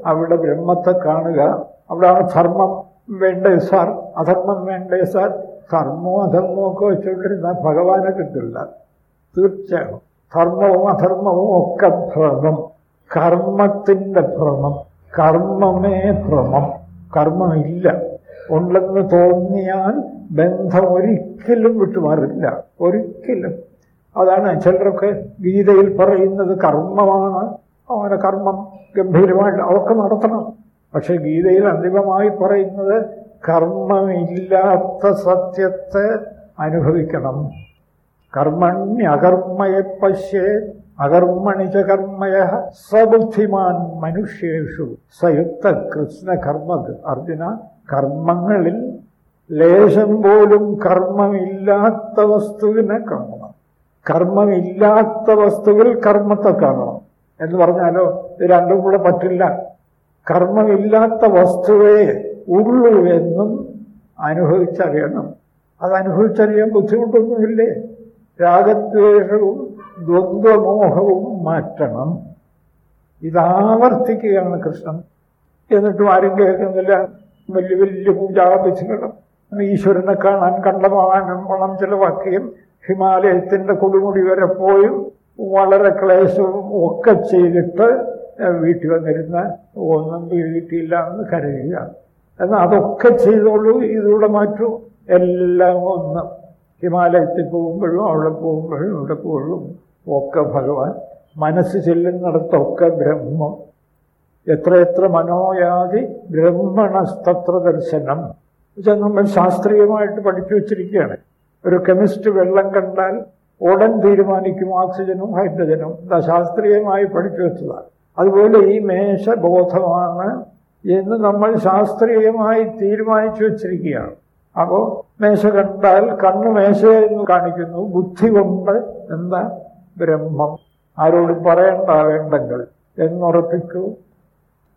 അവിടെ ബ്രഹ്മത്തെ കാണുക. അവിടെയാണ് ധർമ്മം വേണ്ടേ സാർ? അധർമ്മം വേണ്ടേ സാർ? ധർമ്മവും അധർമ്മവും ഒക്കെ വെച്ചുകൊണ്ടിരുന്നാൽ ഭഗവാനെ കിട്ടില്ല. തീർച്ചയായും. ധർമ്മവും അധർമ്മവും ഒക്കെ ഭ്രമം. കർമ്മത്തിന്റെ ഭ്രമം. കർമ്മമേ ഭ്രമം. കർമ്മമില്ല. ഉണ്ടെന്ന് തോന്നിയാൽ ബന്ധം ഒരിക്കലും വിട്ടുമാറില്ല. ഒരിക്കലും. അതാണ് ചിലരൊക്കെ ഗീതയിൽ പറയുന്നത് കർമ്മമാണ്. അവനെ കർമ്മം ഗംഭീരമായിട്ട് അതൊക്കെ നടത്തണം. പക്ഷെ ഗീതയിൽ അന്തിമമായി പറയുന്നത് കർമ്മമില്ലാത്ത സത്യത്തെ അനുഭവിക്കണം. കർമ്മണ്യകർമ്മയെ പശ്യേ അകർമ്മണി ച കർമ്മയ സബുദ്ധിമാൻ മനുഷ്യേഷു സയുക്ത കൃഷ്ണ കർമ്മ അർജുന. കർമ്മങ്ങളിൽ ലേശം പോലും കർമ്മമില്ലാത്ത വസ്തുവിനെ കാണണം. കർമ്മമില്ലാത്ത വസ്തുവിൽ കർമ്മത്തെ കാണണം എന്ന് പറഞ്ഞാലോ ഇത് രണ്ടും കൂടെ പറ്റില്ല. കർമ്മമില്ലാത്ത വസ്തുവേ ഉള്ളൂ എന്നും അനുഭവിച്ചറിയണം. അത് അനുഭവിച്ചറിയാൻ ബുദ്ധിമുട്ടൊന്നുമില്ലേ? രാഗദ്വേഷവും ദ്വന്ദ്വമോഹവും മാറ്റണം. ഇതാവർത്തിക്കുകയാണ് കൃഷ്ണൻ. എന്നിട്ടും ആരും കേൾക്കുന്നില്ല. വലിയ വലിയ പൂജാപിച്ചുകളും ഈശ്വരനെ കാണാൻ കണ്ടമാനം പണം ചിലവാക്കുകയും ഹിമാലയത്തിന്റെ കൊടുമുടി വരെ പോയും വളരെ ക്ലേശവും ഒക്കെ ചെയ്തിട്ട് വീട്ടിൽ വന്നിരുന്ന ഒന്നും വീട്ടിയില്ല എന്ന് കരുതുക. എന്നാൽ അതൊക്കെ ചെയ്തോളൂ ഇതിലൂടെ മാറ്റൂ. എല്ലാം ഒന്ന്. ഹിമാലയത്തിൽ പോകുമ്പോഴും അവിടെ പോകുമ്പോഴും ഇവിടെ പോകുമ്പോഴും. ഒക്കെ ഭഗവാൻ. മനസ്സ് ചെല്ലുന്നിടത്തൊക്കെ ബ്രഹ്മം. എത്രയെത്ര മനോയാതി ബ്രഹ്മണസ്തത്ര ദർശനം. വെച്ചാൽ നമ്മൾ ശാസ്ത്രീയമായിട്ട് പഠിച്ചു വച്ചിരിക്കുകയാണ്. ഒരു കെമിസ്റ്റ് വെള്ളം കണ്ടാൽ ഉടൻ തീരുമാനിക്കും ഓക്സിജനും ഹൈഡ്രജനും. എന്താ ശാസ്ത്രീയമായി പഠിച്ചു വെച്ചതാണ്. അതുപോലെ ഈ മേശബോധമാണ് എന്ന് നമ്മൾ ശാസ്ത്രീയമായി തീരുമാനിച്ചു വച്ചിരിക്കുകയാണ്. അപ്പോൾ മേശ കണ്ടാൽ കണ്ണ് മേശ എന്ന് കാണിക്കുന്നു. ബുദ്ധി കൊണ്ട് എന്താ? ബ്രഹ്മം. ആരോടും പറയണ്ട വേണ്ടെങ്കിൽ എന്നുറപ്പിക്കൂ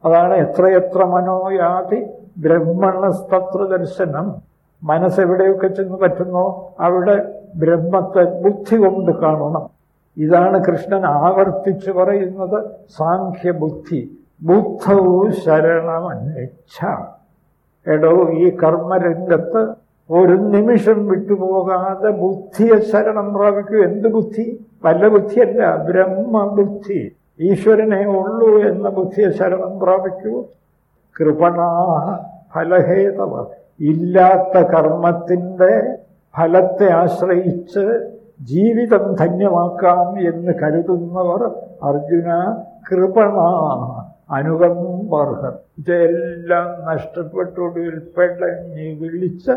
അതാണ് എത്രയെത്ര മനോയാതി ബ്രഹ്മണസ്തത്ര ദർശനം മനസ്സെവിടെയൊക്കെ ചെന്ന് പറ്റുന്നോ അവിടെ ബ്രഹ്മത്തെ ബുദ്ധി കൊണ്ട് കാണണം. ഇതാണ് കൃഷ്ണൻ ആവർത്തിച്ച് പറയുന്നത് സാഖ്യബുദ്ധി. ബുദ്ധവും ശരണമന്വേച്ഛ. എടോ ഈ കർമ്മരംഗത്ത് ഒരു നിമിഷം വിട്ടുപോകാതെ ബുദ്ധിയെ ശരണം പ്രാപിക്കൂ. എന്ത് ബുദ്ധി? വല്ല ബുദ്ധിയല്ല. ബ്രഹ്മബുദ്ധി. ഈശ്വരനെ ഉള്ളൂ എന്ന ബുദ്ധിയെ ശരണം പ്രാപിക്കൂ. കൃപണാ ഫലഹേതവ. ഇല്ലാത്ത കർമ്മത്തിന്റെ ഫലത്തെ ആശ്രയിച്ച് ജീവിതം ധന്യമാക്കാം എന്ന് കരുതുന്നവർ അർജുന കൃപണ അനുകമ്പർഹർ. ഇതെല്ലാം നഷ്ടപ്പെട്ടൊടുവിൽ പെടഞ്ഞ് വിളിച്ച്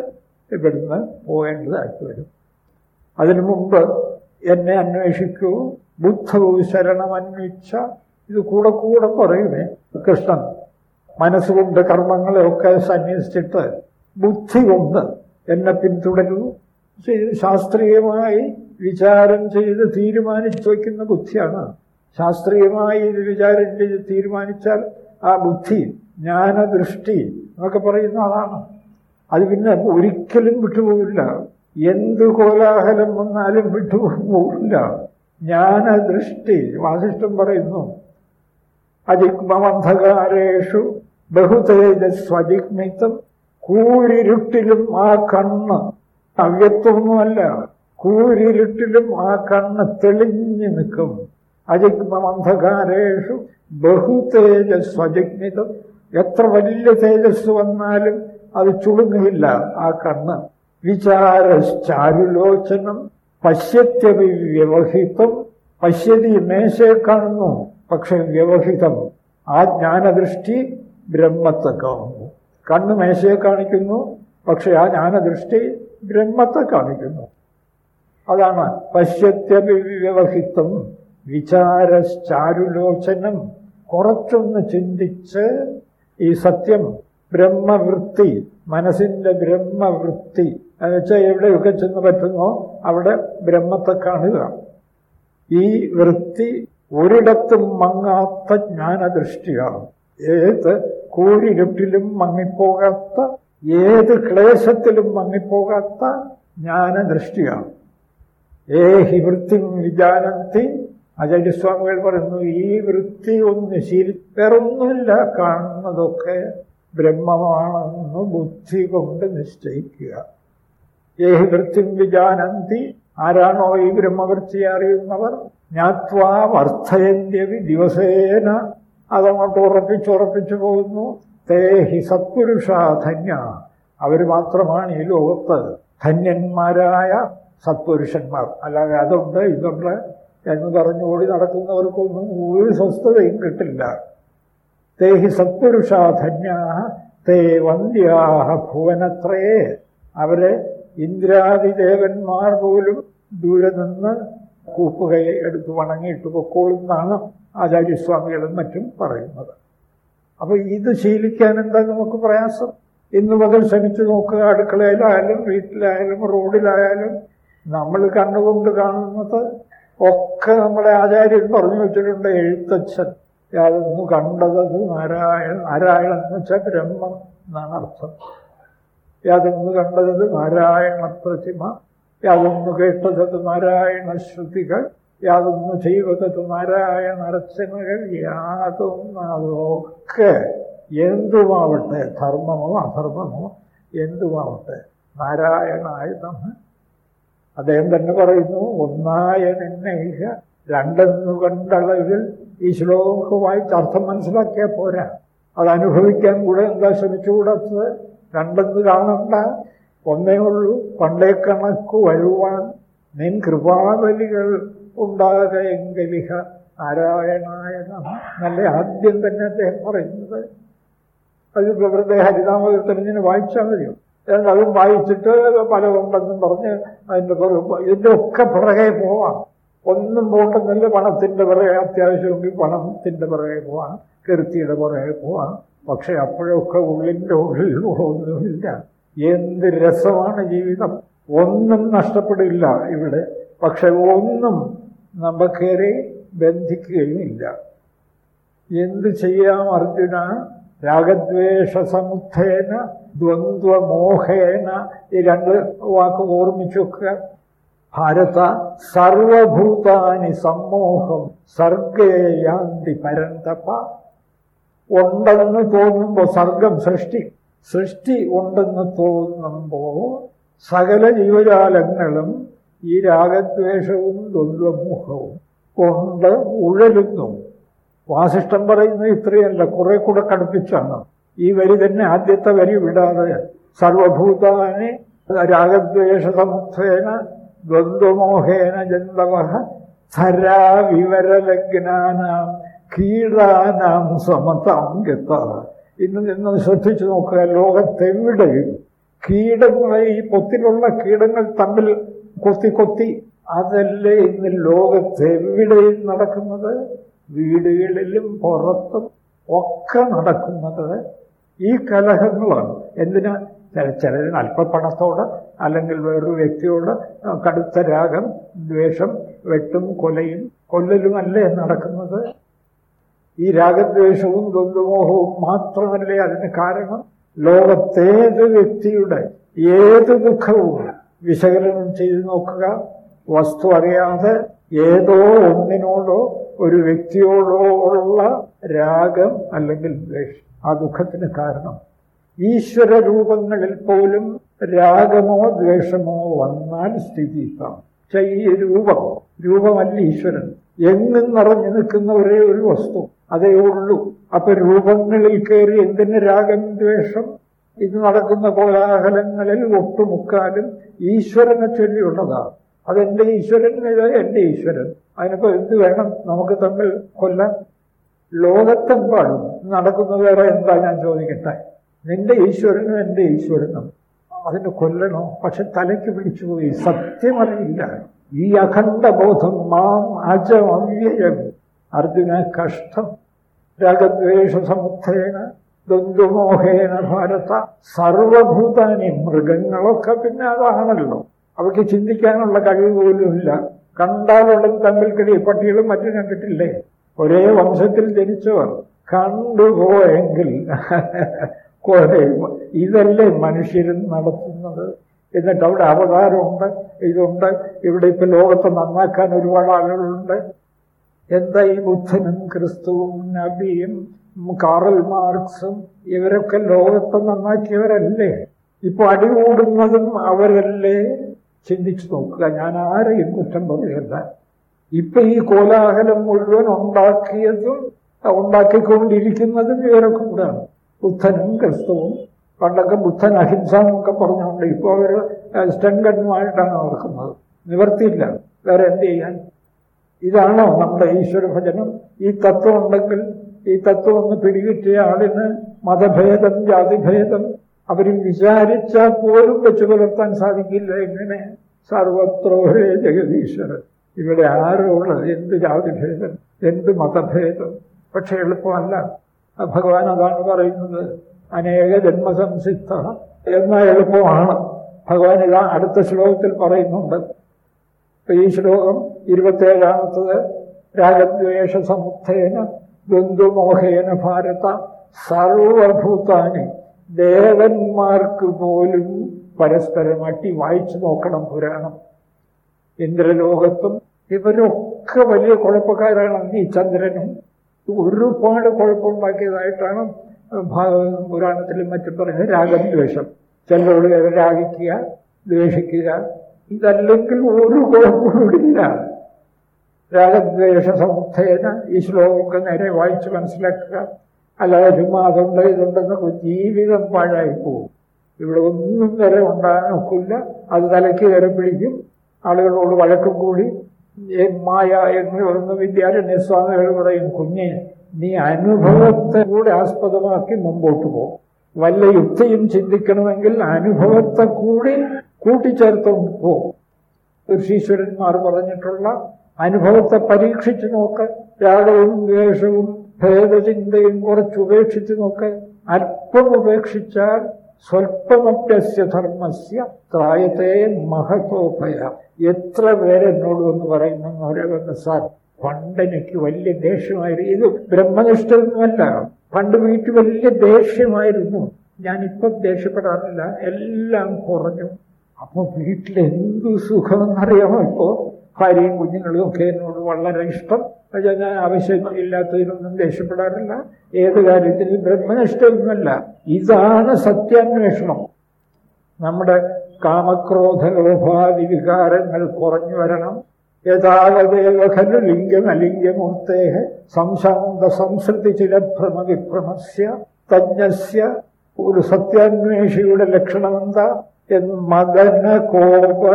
ഇവിടുന്ന് പോകേണ്ടതായിട്ട് വരും. അതിനു മുമ്പ് എന്നെ അന്വേഷിക്കൂ. ബുദ്ധവും ശരണമന്വിച്ച ഇത് കൂടെ കൂടെ പറയുമേ കൃഷ്ണൻ മനസ്സുകൊണ്ട് കർമ്മങ്ങളെയൊക്കെ സന്യസിച്ചിട്ട് ബുദ്ധി കൊണ്ട് എന്നെ പിന്തുടരൂ ശാസ്ത്രീയമായി വിചാരം ചെയ്ത് തീരുമാനിച്ചു വയ്ക്കുന്ന ബുദ്ധിയാണ്. ശാസ്ത്രീയമായി ഇത് വിചാരം ചെയ്ത് തീരുമാനിച്ചാൽ ആ ബുദ്ധി ജ്ഞാനദൃഷ്ടി എന്നൊക്കെ പറയുന്ന അതാണ് അത് പിന്നെ ഒരിക്കലും വിട്ടുപോകില്ല. എന്ത് കോലാഹലം വന്നാലും വിട്ടുപോകില്ല. ജ്ഞാനദൃഷ്ടി വാസിഷ്ടം പറയുന്നു. അജിഗ്മന്ധകാരേഷു ബഹുതേജസ്വജിഗ്മിത്തം കൂരിരുട്ടിലും ആ കണ്ണ് അവ്യത്വമൊന്നുമല്ല കൂരിരുട്ടിലും ആ കണ്ണ് തെളിഞ്ഞു നിൽക്കും. അജിഗ്മന്ധകാരേഷു ബഹുതേജസ്വജിഗ്നിതം എത്ര വലിയ തേജസ് വന്നാലും അത് ചുളുങ്ങയില്ല ആ കണ്ണ്. വിചാരശ്ചാരുലോചനം. പശ്യത്യവി വ്യവഹിതം. പശ്യതി മേശയെ കാണുന്നു. പക്ഷെ വ്യവഹിതം. ആ ജ്ഞാനദൃഷ്ടി ബ്രഹ്മത്തെ കാണുന്നു. കണ്ണ് മേശയെ കാണിക്കുന്നു. പക്ഷെ ആ ജ്ഞാനദൃഷ്ടി ബ്രഹ്മത്തെ കാണിക്കുന്നു. അതാണ് പശ്യത്യവി വ്യവഹിതം. വിചാരശ്ചാരുലോചനം. കുറച്ചൊന്ന് ചിന്തിച്ച് ഈ സത്യം ബ്രഹ്മവൃത്തി മനസ്സിന്റെ ബ്രഹ്മവൃത്തി. എന്നുവെച്ചാൽ എവിടെയൊക്കെ ചെന്ന് പറ്റുന്നോ അവിടെ ബ്രഹ്മത്തെ കാണുക. ഈ വൃത്തി ഒരിടത്തും മങ്ങാത്ത ജ്ഞാനദൃഷ്ടിയാണ്. ഏത് കൂരിരുട്ടിലും മങ്ങിപ്പോകാത്ത ഏത് ക്ലേശത്തിലും മങ്ങിപ്പോകാത്ത ജ്ഞാനദൃഷ്ടിയാണ്. ഏഹി വൃത്തി വിജാനത്തി ആചാര്യസ്വാമികൾ പറയുന്നു ഈ വൃത്തി ഒന്ന് ശീലി വേറൊന്നുമില്ല കാണുന്നതൊക്കെ ബ്രഹ്മമാണെന്ന് ബുദ്ധി കൊണ്ട് നിശ്ചയിക്കുക. ഏഹി വൃത്തിം വിജാനന്തി ആരാണോ ഈ ബ്രഹ്മവൃത്തി അറിയുന്നവർ? ജ്ഞാത്വാ വർദ്ധയന്യവി ദിവസേന. അതങ്ങോട്ട് ഉറപ്പിച്ചുറപ്പിച്ചു പോകുന്നു. തേഹി സത്പുരുഷാധന്യ അവർ മാത്രമാണ് ഈ ലോകത്ത് ധന്യന്മാരായ സത്പുരുഷന്മാർ. അല്ലാതെ അതുണ്ട് ഇതുണ്ട് എന്ന് പറഞ്ഞുകൂടി നടക്കുന്നവർക്കൊന്നും ഒരു സ്വസ്ഥതയും കിട്ടില്ല. തേഹി സത്പുരുഷാധന്യ തേ വന്ദ്യാഹ ഭുവനത്രേ. അവരെ ഇന്ദ്രാദിദേവന്മാർ പോലും ദൂരെ നിന്ന് കൂപ്പുകയെ എടുത്ത് വണങ്ങിയിട്ട് പൊക്കോളുന്നാണ് ആചാര്യസ്വാമികളും മറ്റും പറയുന്നത്. അപ്പോൾ ഇത് ശീലിക്കാൻ എന്താ നമുക്ക് പ്രയാസം? ഇന്ന് മുതൽ ശ്രമിച്ചു നോക്കുക അടുക്കളയിലായാലും വീട്ടിലായാലും റോഡിലായാലും നമ്മൾ കണ്ണുകൊണ്ട് കാണുന്നത് ഒക്കെ നമ്മുടെ ആചാര്യൻ പറഞ്ഞു വെച്ചിട്ടുണ്ട് എഴുത്തച്ഛൻ. യാതൊന്നു കണ്ടത് നാരായണ നാരായണൻ എന്ന് വെച്ചാൽ ബ്രഹ്മം എന്നാണ് അർത്ഥം. യാതൊന്നു കണ്ടത് നാരായണ പ്രതിമ. യാതൊന്നു കേട്ടത് നാരായണ ശ്രുതികൾ. യാതൊന്നു ചെയ്തത് നാരായണ അർച്ചനകൾ യാതൊന്നും അതൊക്കെ എന്തുമാവട്ടെ ധർമ്മമോ അധർമ്മമോ എന്തുമാവട്ടെ നാരായണായ അദ്ദേഹം തന്നെ പറയുന്നു ഒന്നായ നിന്നയിക രണ്ടെന്നു കണ്ടളവിൽ ഈ ശ്ലോകമൊക്കെ വായിച്ച് അർത്ഥം മനസ്സിലാക്കിയാൽ പോരാ. അത് അനുഭവിക്കാൻ കൂടെ എന്താ ശ്രമിച്ചുകൂടാത്തത്? രണ്ടെന്ന് കാണണ്ട ഒന്നേ ഉള്ളൂ പണ്ടേ കണക്ക് വരുവാൻ നിൻ കൃപാവലികൾ ഉണ്ടാകെങ്കലിഹ നാരായണായ നമ നല്ല ആദ്യം തന്നെ അദ്ദേഹം പറയുന്നത്. അത് വെറുതെ ഹരിതാമകീർത്തനത്തിന് വായിച്ചാൽ മതിയോ? അതും വായിച്ചിട്ട് പലതുണ്ടെന്നും പറഞ്ഞ് അതിന്റെ ഇതിന്റെ ഒക്കെ പുറകെ പോവാം. ഒന്നും പോകണ്ടെന്നല്ല പണത്തിന്റെ പുറകെ അത്യാവശ്യമെങ്കിൽ പണത്തിന്റെ പുറകെ പോവാം കീർത്തിയുടെ പുറകെ പോവാം. പക്ഷെ അപ്പോഴൊക്കെ ഉള്ളിന്റെ ഉള്ളിൽ ഒന്നുമില്ല എന്ത് രസമാണ് ജീവിതം. ഒന്നും നഷ്ടപ്പെടില്ല ഇവിടെ. പക്ഷെ ഒന്നും നമുക്കേറെ ബന്ധിക്കുകയുമില്ല. എന്ത് ചെയ്യാം അർജുന? രാഗദ്വേഷ സമുദ്ധേന ദ്വന്ദ്വമോഹേന ഈ രണ്ട് വാക്ക് ഓർമ്മിച്ചു വെക്കുക. ഭാരത സർവഭൂതാനി സമ്മോഹം സർഗേയാന്തി പരന്തപ. ഉണ്ടെന്ന് തോന്നുമ്പോൾ സർഗം സൃഷ്ടി സൃഷ്ടി ഉണ്ടെന്ന് തോന്നുമ്പോൾ സകല ജീവജാലങ്ങളും ഈ രാഗദ്വേഷവും ദ്വന്ദ്വമോഹവും കൊണ്ട് ഉഴലുന്നു. വാസിഷ്ടം പറയുന്നത് ഇത്രയല്ല കുറെ കൂടെ കടുപ്പിച്ചാണ്. ഈ വരി തന്നെ ആദ്യത്തെ വരി വിടാതെ സർവഭൂതാനി രാഗദ്വേഷ സമുത്വേന ദ്വന്ദ്വമോഹേന ജന്തവ ധരാ വിവരലഗ്നാനാം കീടാനാം സമതാം ഗത്ത ഇന്ന് നിന്ന് ശ്രദ്ധിച്ചു നോക്കുക ലോകത്തെവിടെ കീടങ്ങളെ ഈ പൊത്തിലുള്ള കീടങ്ങൾ തമ്മിൽ കൊത്തി കൊത്തി അതല്ലേ ഇന്ന് ലോകത്തെവിടെയും നടക്കുന്നത്? വീടുകളിലും പുറത്തും ഒക്കെ നടക്കുന്നത്. ഈ കലഹങ്ങളാണ്. എന്തിനാ ചിലതിന് അല്പപ്പണത്തോട് അല്ലെങ്കിൽ വേറൊരു വ്യക്തിയോട് കടുത്ത രാഗം ദ്വേഷം വെട്ടും കൊലയും കൊല്ലലും അല്ലേ നടക്കുന്നത്? ഈ രാഗദ്വേഷവും ദ്വന്ദ്മോഹവും മാത്രമല്ലേ അതിന് കാരണം? ലോകത്തേത് വ്യക്തിയുടെ ഏത് ദുഃഖവും വിശകലനം ചെയ്തു നോക്കുക. വസ്തു അറിയാതെ ഏതോ ഒന്നിനോടോ ഒരു വ്യക്തിയോടോ ഉള്ള രാഗം അല്ലെങ്കിൽ ദ്വേഷം. ആ ദുഃഖത്തിന് കാരണം ഈശ്വര രൂപങ്ങളിൽ പോലും രാഗമോ ദ്വേഷമോ വന്നാൽ സ്ഥിതിക്കാം ഈ രൂപം രൂപമല്ല ഈശ്വരൻ. എങ്ങും നിറഞ്ഞു നിൽക്കുന്ന ഒരേ ഒരു വസ്തു അതേ ഉള്ളൂ. അപ്പൊ രൂപങ്ങളിൽ കയറി എന്തിന് രാഗം ദ്വേഷം? ഇത് നടക്കുന്ന കോലാഹലങ്ങളിൽ ഒട്ടുമുക്കാലും ഈശ്വരനെ ചൊല്ലിയുള്ളതാണ്. അതെന്റെ ഈശ്വരൻ എന്റെ ഈശ്വരൻ. അതിനിപ്പോ എന്ത് വേണം? നമുക്ക് തമ്മിൽ കൊല്ലാൻ? ലോകത്തെമ്പാടും നടക്കുന്ന വേറെ എന്താ ഞാൻ ചോദിക്കട്ടെ? നിന്റെ ഈശ്വരനും എന്റെ ഈശ്വരനും അതിനെ കൊല്ലണോ? പക്ഷെ തലയ്ക്ക് പിടിച്ചു പോയി. സത്യമറിയില്ല. ഈ അഖണ്ഡ ബോധം മാം അജം അവ്യയം അർജുന കഷ്ടം. രാഗദ്വേഷ സമുദ്ധേന ദ്വന്ദ്മോഹേന ഭാരത സർവഭൂതാനി മൃഗങ്ങളൊക്കെ പിന്നെ അതാണല്ലോ. അവയ്ക്ക് ചിന്തിക്കാനുള്ള കഴിവ് പോലുമില്ല കണ്ടാലുള്ളത് തമ്മിൽ കിടി പട്ടികളും മറ്റും കണ്ടിട്ടില്ലേ? ഒരേ വംശത്തിൽ ജനിച്ചവർ കണ്ടുപോയെങ്കിൽ ഇതല്ലേ മനുഷ്യർ നടത്തുന്നത്. എന്നിട്ട് അവിടെ അവതാരമുണ്ട് ഇതുണ്ട്. ഇവിടെ ഇപ്പം ലോകത്തെ നന്നാക്കാൻ ഒരുപാട് ആളുകളുണ്ട്. എന്താ ഈ ബുദ്ധനും ക്രിസ്തുവും നബിയും കാറൽ മാർക്സും ഇവരൊക്കെ ലോകത്തെ നന്നാക്കിയവരല്ലേ? ഇപ്പൊ അടികൂടുന്നതും അവരല്ലേ? ചിന്തിച്ചു നോക്കുക. ഞാൻ ആരെയും കുറ്റം പറയല്ല ഇപ്പൊ ഈ കോലാഹലം മുഴുവൻ ഉണ്ടാക്കിയതും ഉണ്ടാക്കിക്കൊണ്ടിരിക്കുന്നതും ഇവരൊക്കെ കൂടാണ്. ബുദ്ധനും ക്രിസ്തുവും പണ്ടൊക്കെ ബുദ്ധൻ അഹിംസ എന്നൊക്കെ പറഞ്ഞുകൊണ്ട് ഇപ്പോൾ അവർ സ്റ്റങ്കന്മായിട്ടാണ് നടക്കുന്നത്. നിവർത്തിയില്ല. വേറെ എന്ത് ചെയ്യാൻ? ഇതാണോ നമ്മുടെ ഈശ്വര ഭജനം ഈ തത്വം ഉണ്ടെങ്കിൽ ഈ തത്വം ഒന്ന് പിടികിട്ടിയ ആളിന് മതഭേദം ജാതിഭേദം അവർ വിചാരിച്ചാൽ പോലും വെച്ചു പുലർത്താൻ സാധിക്കില്ല എങ്ങനെ? സർവത്രോഹേ ജഗതീശ്വരൻ ഇവിടെ ആരോൾ എന്ത് ജാതിഭേദം? എന്ത് മതഭേദം? പക്ഷെ എളുപ്പമല്ല. ഭഗവാൻ അതാണ് പറയുന്നത്. അനേക ജന്മസംസിദ്ധ എന്ന എളുപ്പമാണ്. ഭഗവാൻ ഇതാ അടുത്ത ശ്ലോകത്തിൽ പറയുന്നുണ്ട്. ഈ ശ്ലോകം ഇരുപത്തേഴാമത്തത് രാഗദ്വേഷ സമുദ്ധേന ദ്വന്ദ്വമോഹേന ഭാരത സർവഭൂതാനി ദേവന്മാർക്ക് പോലും പരസ്പരമാക്കി വായിച്ചു നോക്കണം പുരാണം. ഇന്ദ്രലോകത്തും ഇവരൊക്കെ വലിയ കുഴപ്പക്കാരാണ്. ഈ ചന്ദ്രനും ഒരുപാട് കുഴപ്പമുണ്ടാക്കിയതായിട്ടാണ് പുരാണത്തിലും മറ്റും പറയുന്നത് രാഗം ദ്വേഷം ചിലരോട് രാഗിക്കുക ദ്വേഷിക്കുക. ഇതല്ലെങ്കിൽ ഒരു കുഴപ്പമില്ല രാഗദ്വേഷ സമുദ്ധേന ഈ ശ്ലോകമൊക്കെ നേരെ വായിച്ച് മനസ്സിലാക്കുക. അല്ലാതെ ചുമ്മാ അതുണ്ട് ഇതുണ്ടെന്നൊക്കെ ജീവിതം പാഴായി പോകും ഇവിടെ ഒന്നും വരെ ഉണ്ടാകാൻ ഒക്കില്ല അത് തലയ്ക്ക് കയറി പിടിക്കും. ആളുകളോട് വഴക്കും കൂടി. മായ എന്ന് പറയുന്ന വിദ്യാരണ്യ സ്വാമികൾ പറയും കുഞ്ഞെ നീ അനുഭവത്തെ കൂടെ ആസ്പദമാക്കി മുമ്പോട്ട് പോകും വല്ല യുക്തിയും ചിന്തിക്കണമെങ്കിൽ അനുഭവത്തെ കൂടി കൂട്ടിച്ചേർത്തുകൊണ്ട് പോകും ഋഷീശ്വരന്മാർ പറഞ്ഞിട്ടുള്ള അനുഭവത്തെ പരീക്ഷിച്ചു നോക്ക്. രാഗവും ദ്വേഷവും ഭേദചിന്തയും കുറച്ച് ഉപേക്ഷിച്ചു നോക്ക്. അല്പം ഉപേക്ഷിച്ചാൽ സ്വല്പമപ്യസ്യ ധർമ്മസ്യ ത്രായത്തെ മഹതോഭയ എത്ര പേരെന്നോട് എന്ന് പറയുന്നു ഓരോന്ന് സാർ പണ്ട് എനിക്ക് വലിയ ദേഷ്യമായിരുന്നു. ഇത് ബ്രഹ്മനിഷ്ഠമല്ല പണ്ട് വീട്ടിൽ വലിയ ദേഷ്യമായിരുന്നു. ഞാനിപ്പം ദേഷ്യപ്പെടാറില്ല. എല്ലാം കുറഞ്ഞു. അപ്പൊ വീട്ടിൽ എന്തു സുഖമെന്നറിയാമോ ഇപ്പോ? ഭാര്യയും കുഞ്ഞുങ്ങളും ഒക്കെ എന്നോട് വളരെ ഇഷ്ടം. ഞാൻ ആവശ്യമില്ലാത്തതിനൊന്നും ദേഷ്യപ്പെടാറില്ല. ഏത് കാര്യത്തിലും ബ്രഹ്മനിഷ്ഠയൊന്നുമല്ല. ഇതാണ് സത്യാന്വേഷണം. നമ്മുടെ കാമക്രോധലോഭാദി വികാരങ്ങൾ കുറഞ്ഞു വരണം. യഥാഗതേവ ഖലു ലിംഗമലിംഗമൂർത്തേ സംശാന്ത സംസൃതി ചിലഭ്രമ വിഭ്രമസ്യ തജ്ഞസ്യ. ഒരു സത്യാന്വേഷിയുടെ ലക്ഷണമെന്താ? എന്ന് മദന കോപ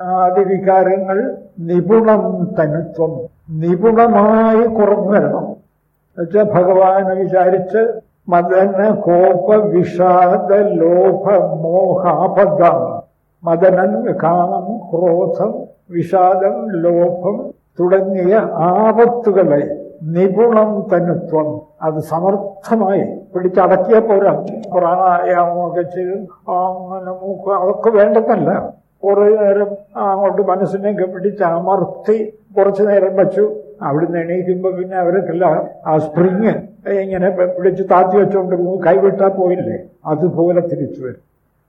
ആദി വികാരങ്ങൾ നിപുണം തനുത്വം നിപുണമായി കുറഞ്ഞു വരണം എന്നുവെച്ചാൽ ഭഗവാനെ വിചാരിച്ച് മദന കോപ വിഷാദ ലോഭ മോഹാപദം. മദനൻ കാമം ക്രോധം വിഷാദം ലോഭം തുടങ്ങിയ ആപത്തുകളെ നിപുണം തനുത്വം. അത് സമർത്ഥമായി പിടിച്ചടക്കിയ പോരാ. പ്രാണായാമമൊക്കെ ചെയ്ത് അങ്ങനെ മൂക്ക് അതൊക്കെ വേണ്ടെന്നല്ല കുറെ നേരം അങ്ങോട്ട് മനസ്സിനെയൊക്കെ പിടിച്ച് അമർത്തി കുറച്ചു നേരം വച്ചു. അവിടുന്ന് എണീക്കുമ്പോൾ പിന്നെ അവർക്കെല്ലാം ആ സ്പ്രിങ് ഇങ്ങനെ പിടിച്ച് താത്തി വെച്ചുകൊണ്ട് കൈവിട്ടാൽ പോയില്ലേ? അതുപോലെ തിരിച്ചു വരും.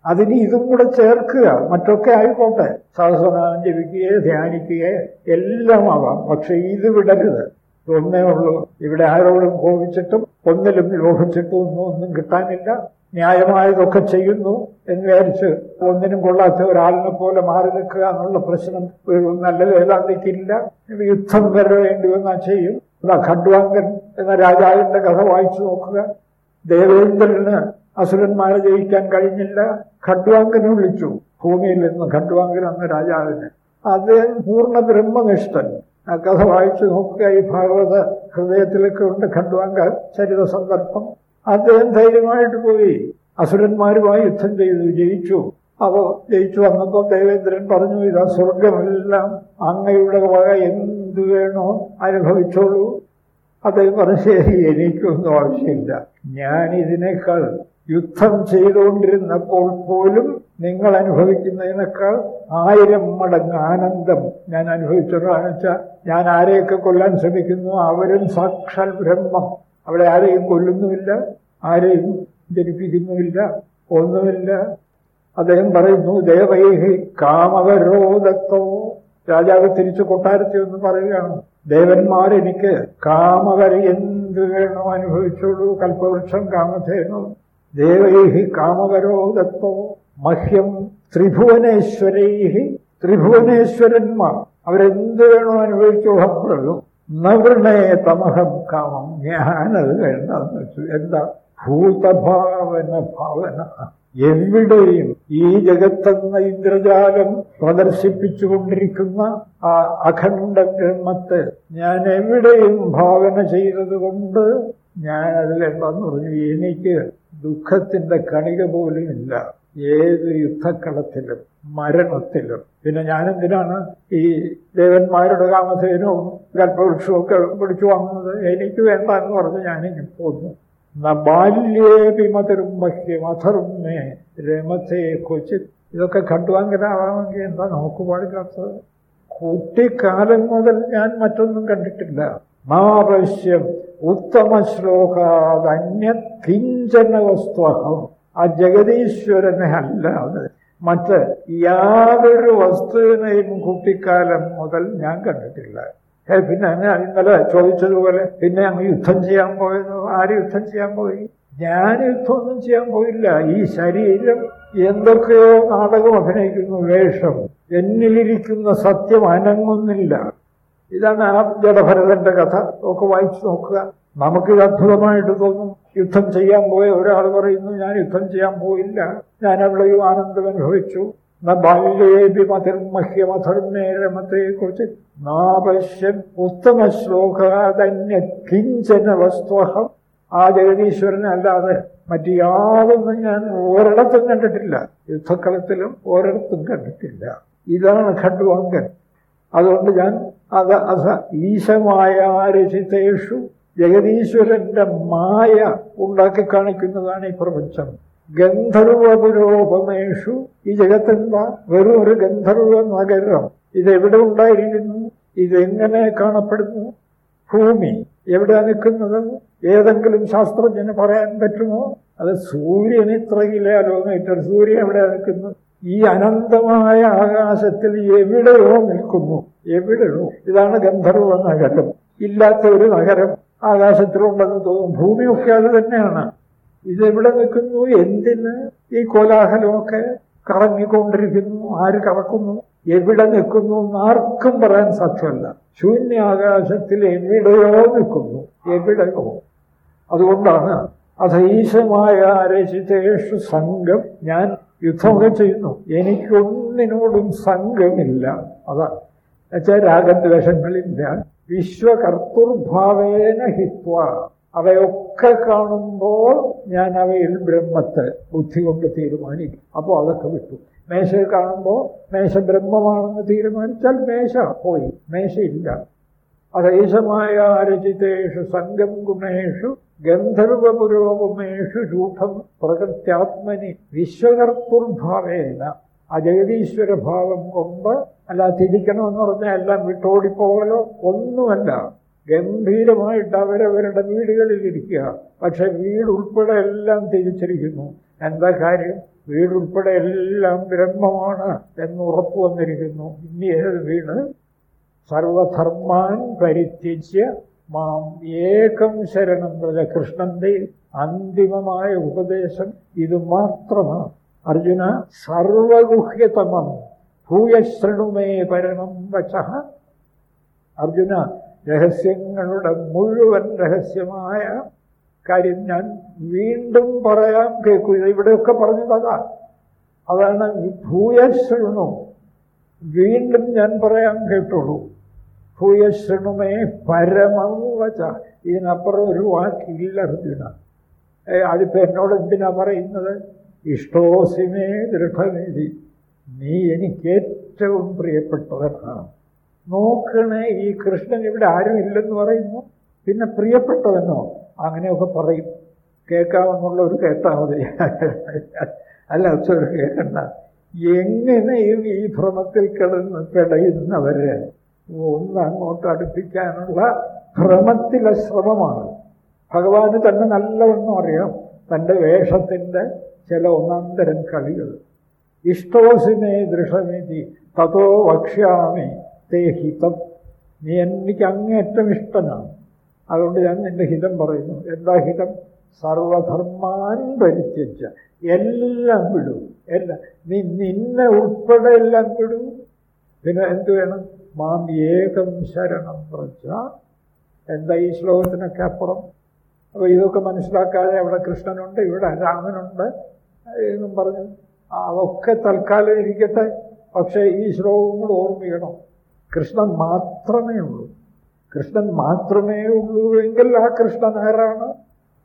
അതിന് ഇതും കൂടെ ചേർക്കുക. മറ്റൊക്കെ ആയിക്കോട്ടെ. സഹസ്രനാമം ജപിക്കുകയോ ധ്യാനിക്കുകയോ എല്ലാം ആവാം. പക്ഷെ ഇത് വിടരുത്. ഒന്നേ ഉള്ളൂ. ഇവിടെ ആരോടും കോപിച്ചിട്ടും ഒന്നിലും ലോഭിച്ചിട്ടും ഒന്നും ഒന്നും കിട്ടാനില്ല. ന്യായമായതൊക്കെ ചെയ്യുന്നു എന്ന് വിചാരിച്ച് ഒന്നിനും കൊള്ളാത്ത ഒരാളിനെ പോലെ മാറി നിൽക്കുക എന്നുള്ള പ്രശ്നം നല്ലത് നല്ല വേദാന്തിക്കില്ല യുദ്ധം വരെ വേണ്ടി വന്നാൽ ചെയ്യും. അതാ ഖഡ്വാങ്കൻ എന്ന രാജാവിന്റെ കഥ വായിച്ചു നോക്കുക. ദേവേന്ദ്രന് അസുരന്മാരെ ജയിക്കാൻ കഴിഞ്ഞില്ല. ഖഡ്വാങ്കനെ വിളിച്ചു. ഭൂമിയിൽ നിന്ന് ഖഡ്വാങ്കൻ എന്ന രാജാവിന്. അദ്ദേഹം പൂർണ ബ്രഹ്മനിഷ്ഠൻ. ആ കഥ വായിച്ചു നോക്കുക. ഈ ഭാഗവത ഹൃദയത്തിലൊക്കെ ഉണ്ട് ഖഡ്വാങ്ക ചരിത സന്ദർഭം അദ്ദേഹം ധൈര്യമായിട്ട് പോയി. അസുരന്മാരുമായി യുദ്ധം ചെയ്തു ജയിച്ചു. അപ്പോൾ ജയിച്ചു വന്നപ്പോൾ ദേവേന്ദ്രൻ പറഞ്ഞു ഇതാ സ്വർഗമെല്ലാം അങ്ങയുടെ വക എന്തു വേണോ അനുഭവിച്ചോളൂ. അദ്ദേഹം പറഞ്ഞു ശരി എനിക്കൊന്നും ആവശ്യമില്ല. ഞാൻ ഇതിനേക്കാൾ യുദ്ധം ചെയ്തുകൊണ്ടിരുന്നപ്പോൾ പോലും നിങ്ങൾ അനുഭവിക്കുന്നതിനേക്കാൾ ആയിരം മടങ്ങ് ആനന്ദം ഞാൻ അനുഭവിച്ചതാണ്. വെച്ചാൽ ഞാൻ ആരെയൊക്കെ കൊല്ലാൻ ശ്രമിക്കുന്നു? അവരും സാക്ഷാൽ ബ്രഹ്മം. അവിടെ ആരെയും കൊല്ലുന്നുമില്ല ആരെയും ജനിപ്പിക്കുന്നുമില്ല ഒന്നുമില്ല അദ്ദേഹം പറയുന്നു ദേവൈഹി കാമവരോധത്തോ. രാജാവ് തിരിച്ചു കൊട്ടാരത്തി ഒന്ന് പറയുകയാണ് ദേവന്മാരെനിക്ക് കാമവർ എന്ത് വേണോ അനുഭവിച്ചോളൂ കൽപ്പവൃക്ഷം കാമധേനോ. ദേവൈഹി കാമവരോധത്തോ. മഹ്യം ത്രിഭുവനേശ്വരൈഹി ത്രിഭുവനേശ്വരന്മാർ. അവരെന്ത് വേണോ അനുഭവിച്ചോളാം പറഞ്ഞു നവൃണേ തമഹം കാമം ഞാനത് വേണ്ടെന്ന് വെച്ചു. എന്താ? ഭൂതഭാവന ഭാവന. എവിടെയും ഈ ജഗത്തെന്ന ഇന്ദ്രജാലം പ്രദർശിപ്പിച്ചുകൊണ്ടിരിക്കുന്ന ആ അഖണ്ഡ ബ്രഹ്മത്തെ ഞാൻ എവിടെയും ഭാവന ചെയ്തതുകൊണ്ട് ഞാനത് വേണ്ടെന്ന് പറഞ്ഞു. എനിക്ക് ദുഃഖത്തിന്റെ കണിക പോലും ഇല്ല. ഏത് യുദ്ധക്കളത്തിലും മരണത്തിലും. പിന്നെ ഞാനെന്തിനാണ് ഈ ദേവന്മാരുടെ കാമധേനവും കൽപ്പവൃക്ഷവും ഒക്കെ പിടിച്ചു വാങ്ങുന്നത്? എനിക്ക് വേണ്ട എന്ന് പറഞ്ഞ് ഞാനിങ്ങനെ പോന്നു. ബാല്യേപി മധുരം മഹ്യം അധർമ്മേ രമത്തെ കൊച്ചി ഇതൊക്കെ കണ്ടുവാങ്കനാവാമെങ്കിൽ എന്താ നമുക്ക് പാടില്ലാത്തത്? കുട്ടിക്കാലം മുതൽ ഞാൻ മറ്റൊന്നും കണ്ടിട്ടില്ല. മാവശ്യം ഉത്തമ ശ്ലോകാതന്യ കിഞ്ചന വസ്തുഹം ആ ജഗതീശ്വരനെ അല്ലാതെ മറ്റ് യാതൊരു വസ്തുവിനെയും കുട്ടിക്കാലം മുതൽ ഞാൻ കണ്ടിട്ടില്ല. പിന്നെ ഞാൻ ഇന്നലെ ചോദിച്ചതുപോലെ പിന്നെ അങ്ങ് യുദ്ധം ചെയ്യാൻ പോയത് ആര് യുദ്ധം ചെയ്യാൻ പോയി? ഞാൻ യുദ്ധമൊന്നും ചെയ്യാൻ പോയില്ല. ഈ ശരീരം എന്തൊക്കെയോ നാടകം അഭിനയിക്കുന്നു. വേഷം. എന്നിലിരിക്കുന്ന സത്യം അനങ്ങുന്നില്ല. ഇതാണ് ആ ജഡഭരതന്റെ കഥ. ഒക്കെ വായിച്ചു നോക്കുക. നമുക്കിത് അത്ഭുതമായിട്ട് തോന്നും. യുദ്ധം ചെയ്യാൻ പോയ ഒരാൾ പറയുന്നു ഞാൻ യുദ്ധം ചെയ്യാൻ പോയില്ല. ഞാൻ അവിടെയും ആനന്ദം അനുഭവിച്ചു. ബാല്യേപി മതിർമഹ്യമധർമ്മേ രമത്തെ കുറിച്ച് നാപശ്യൻ ഉത്തമ വസ്തുഹം ആ ജഗതീശ്വരനല്ലാതെ മറ്റു യാതൊന്നും ഞാൻ ഒരിടത്തും കണ്ടിട്ടില്ല. യുദ്ധക്കളത്തിലും ഒരിടത്തും കണ്ടിട്ടില്ല. ഇതാണ് ഖഡ്വാങ്കൻ അതുകൊണ്ട് ഞാൻ അത് അസ ഈശമായ രചിതേഷു ജഗതീശ്വരന്റെ മായ ഉണ്ടാക്കി കാണിക്കുന്നതാണ് ഈ പ്രപഞ്ചം. ഗന്ധർവപുരോപമേഷു. ഈ ജഗത്തെന്താ? വെറും ഒരു ഗന്ധർവ നഗരം. ഇതെവിടെ ഉണ്ടായിരിക്കുന്നു? ഇതെങ്ങനെ കാണപ്പെടുന്നു? ഭൂമി. എവിടെ നിൽക്കുന്നത്? ഏതെങ്കിലും ശാസ്ത്രജ്ഞന് പറയാൻ പറ്റുമോ? അത് സൂര്യൻ ഇത്ര കിലോമീറ്റർ സൂര്യൻ എവിടെ നിൽക്കുന്നു? ഈ അനന്തമായ ആകാശത്തിൽ എവിടെയോ നിൽക്കുന്നു. എവിടെയോ. ഇതാണ് ഗന്ധർവ നഗരം. ഇല്ലാത്ത ഒരു നഗരം ആകാശത്തിലുണ്ടെന്ന് തോന്നും ഭൂമിയൊക്കെ അത് തന്നെയാണ്. ഇതെവിടെ നിൽക്കുന്നു? എന്തിന്? ഈ കോലാഹലമൊക്കെ കറങ്ങിക്കൊണ്ടിരിക്കുന്നു. ആര് കറക്കുന്നു? എവിടെ നിൽക്കുന്നു ആർക്കും പറയാൻ സാധ്യമല്ല. ശൂന്യാകാശത്തിൽ എവിടെയോ നിൽക്കുന്നു. എവിടെയോ അതുകൊണ്ടാണ് അധൈശമായ രചിതേഷു സംഘം ഞാൻ യുദ്ധമൊക്കെ ചെയ്യുന്നു. എനിക്കൊന്നിനോടും സംഘമില്ല. അതാണ്. എന്നുവെച്ചാൽ രാഗദ്വേഷങ്ങളില്ല. വിശ്വകർത്തൃഭാവേന ഹിത്വ. അവയൊക്കെ കാണുമ്പോൾ ഞാൻ അവയിൽ ബ്രഹ്മത്തെ ബുദ്ധി കൊണ്ട് തീരുമാനിക്കും. അപ്പോൾ അതൊക്കെ വിട്ടു. മേശ കാണുമ്പോൾ മേശ ബ്രഹ്മമാണെന്ന് തീരുമാനിച്ചാൽ മേശ പോയി. മേശയില്ല. അതേശമായ രചിതേഷു സംഘം ഗുണേഷു ഗന്ധർവപുരോപമേഷു രൂഢം പ്രകൃത്യാത്മനി വിശ്വകർത്തുർഭാവേന. ആ ജഗതീശ്വര ഭാവം കൊണ്ട് അല്ല തിരിക്കണമെന്ന് പറഞ്ഞാൽ എല്ലാം വിട്ടോടിപ്പോകലോ? ഒന്നുമല്ല. ഗംഭീരമായിട്ട് അവരവരുടെ വീടുകളിൽ ഇരിക്കുക പക്ഷെ വീടുൾപ്പെടെ എല്ലാം തിരിച്ചിരിക്കുന്നു. എന്താ കാര്യം? വീടുൾപ്പെടെ എല്ലാം ബ്രഹ്മമാണ് എന്ന് ഉറപ്പു വന്നിരിക്കുന്നു. ഇനി ഏത് വീട്? സർവധർമാൻ പരിത്യജ്യ മാം ഏകം ശരണം പ്രജ കൃഷ്ണന്റെ അന്തിമമായ ഉപദേശം ഇത് മാത്രമാണ്. അർജുന സർവഗുഹ്യതമം ഭൂയശൃണുമേ പരമം വച അർജുന രഹസ്യങ്ങളുടെ മുഴുവൻ രഹസ്യമായ കാര്യം ഞാൻ വീണ്ടും പറയാൻ കേൾക്കൂ. ഇവിടെയൊക്കെ പറഞ്ഞത് അതാ. അതാണ് ഭൂയശൃണു. വീണ്ടും ഞാൻ പറയാൻ കേട്ടുള്ളൂ ഭൂയശൃണുമേ പരമം വച്ച ഇതിനപ്പുറം ഒരു വാക്കില്ല അർജുന. അതിപ്പോ എന്നോട് എന്തിനാ പറയുന്നത്? ഇഷ്ടോസിമേ ദൃഢമേതി നീ എനിക്ക് ഏറ്റവും പ്രിയപ്പെട്ടവനാണ് നോക്കണേ ഈ കൃഷ്ണൻ ഇവിടെ ആരും ഇല്ലെന്ന് പറയുന്നു. പിന്നെ പ്രിയപ്പെട്ടവനോ? അങ്ങനെയൊക്കെ പറയും. കേൾക്കാമെന്നുള്ള ഒരു കേട്ടാൽ മതി. അല്ല ഒരു കേൾക്കണ്ട എങ്ങനെയും ഈ ഭ്രമത്തിൽ കിടന്ന് പിടയുന്നവരെ? ഒന്ന് അങ്ങോട്ട് അടുപ്പിക്കാനുള്ള ഭ്രമത്തിലെ ശ്രമമാണ്. ഭഗവാന് തന്നെ നല്ലവണ്ണം അറിയാം തന്റെ വേഷത്തിന്റെ ചില ഒന്നാന്തരം കളികൾ ഇഷ്ടോസിനേ ദൃഷമിതി തതോ വക്ഷ്യാമി തേ ഹിതം. നീ എനിക്ക് അങ്ങേറ്റം ഇഷ്ടനാണ്. അതുകൊണ്ട് ഞാൻ നിന്റെ ഹിതം പറയുന്നു. എന്താ ഹിതം? സർവധർമാൻ പരിത്യജ എല്ലാം വിടും. എല്ലാം. നീ നിന്നെ ഉൾപ്പെടെ എല്ലാം വിടും. പിന്നെ എന്ത് വേണം? മാം ഏകം ശരണം പ്രജ. എന്താ ഈ ശ്ലോകത്തിനൊക്കെ അപ്പുറം? അപ്പോൾ ഇതൊക്കെ മനസ്സിലാക്കാതെ അവിടെ കൃഷ്ണനുണ്ട് ഇവിടെ രാമനുണ്ട് എന്നും പറഞ്ഞു. അതൊക്കെ തൽക്കാലം ഇരിക്കട്ടെ. പക്ഷേ ഈ ശ്ലോകം കൂടെ ഓർമ്മിക്കണം കൃഷ്ണൻ മാത്രമേ ഉള്ളൂ. കൃഷ്ണൻ മാത്രമേ ഉള്ളൂ എങ്കിൽ ആ കൃഷ്ണൻ ആരാണ്?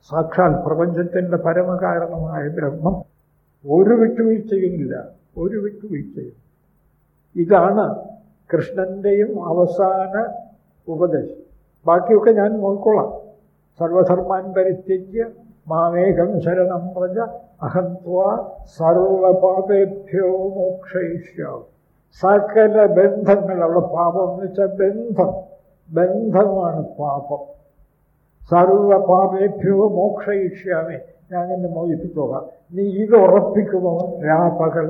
സാക്ഷാൽ പ്രപഞ്ചത്തിന്റെ പരമകാരണമായ ബ്രഹ്മം ഒരു വിട്ടുവീഴ്ചയുമില്ല ഒരു വിട്ടുവീഴ്ചയും. ഇതാണ് കൃഷ്ണന്റെയും അവസാന ഉപദേശം. ബാക്കിയൊക്കെ ഞാൻ നോക്കൊള്ളാം സർവധർമാൻ പരിത്യജ്യ മാമേകം ശരണം പ്രജ അഹന്ത്വ സർവപാപേഭ്യോ മോക്ഷയിഷ്യാവും സകല ബന്ധങ്ങൾ അവിടെ പാപം എന്ന് വെച്ചാൽ ബന്ധം. ബന്ധമാണ് പാപം. സർവപാപേഭ്യോ മോക്ഷയിഷ്യാമേ. ഞാൻ എന്നെ മോചിപ്പിച്ചോളാം നീ ഇത് ഉറപ്പിക്കുമോ? രാപകൽ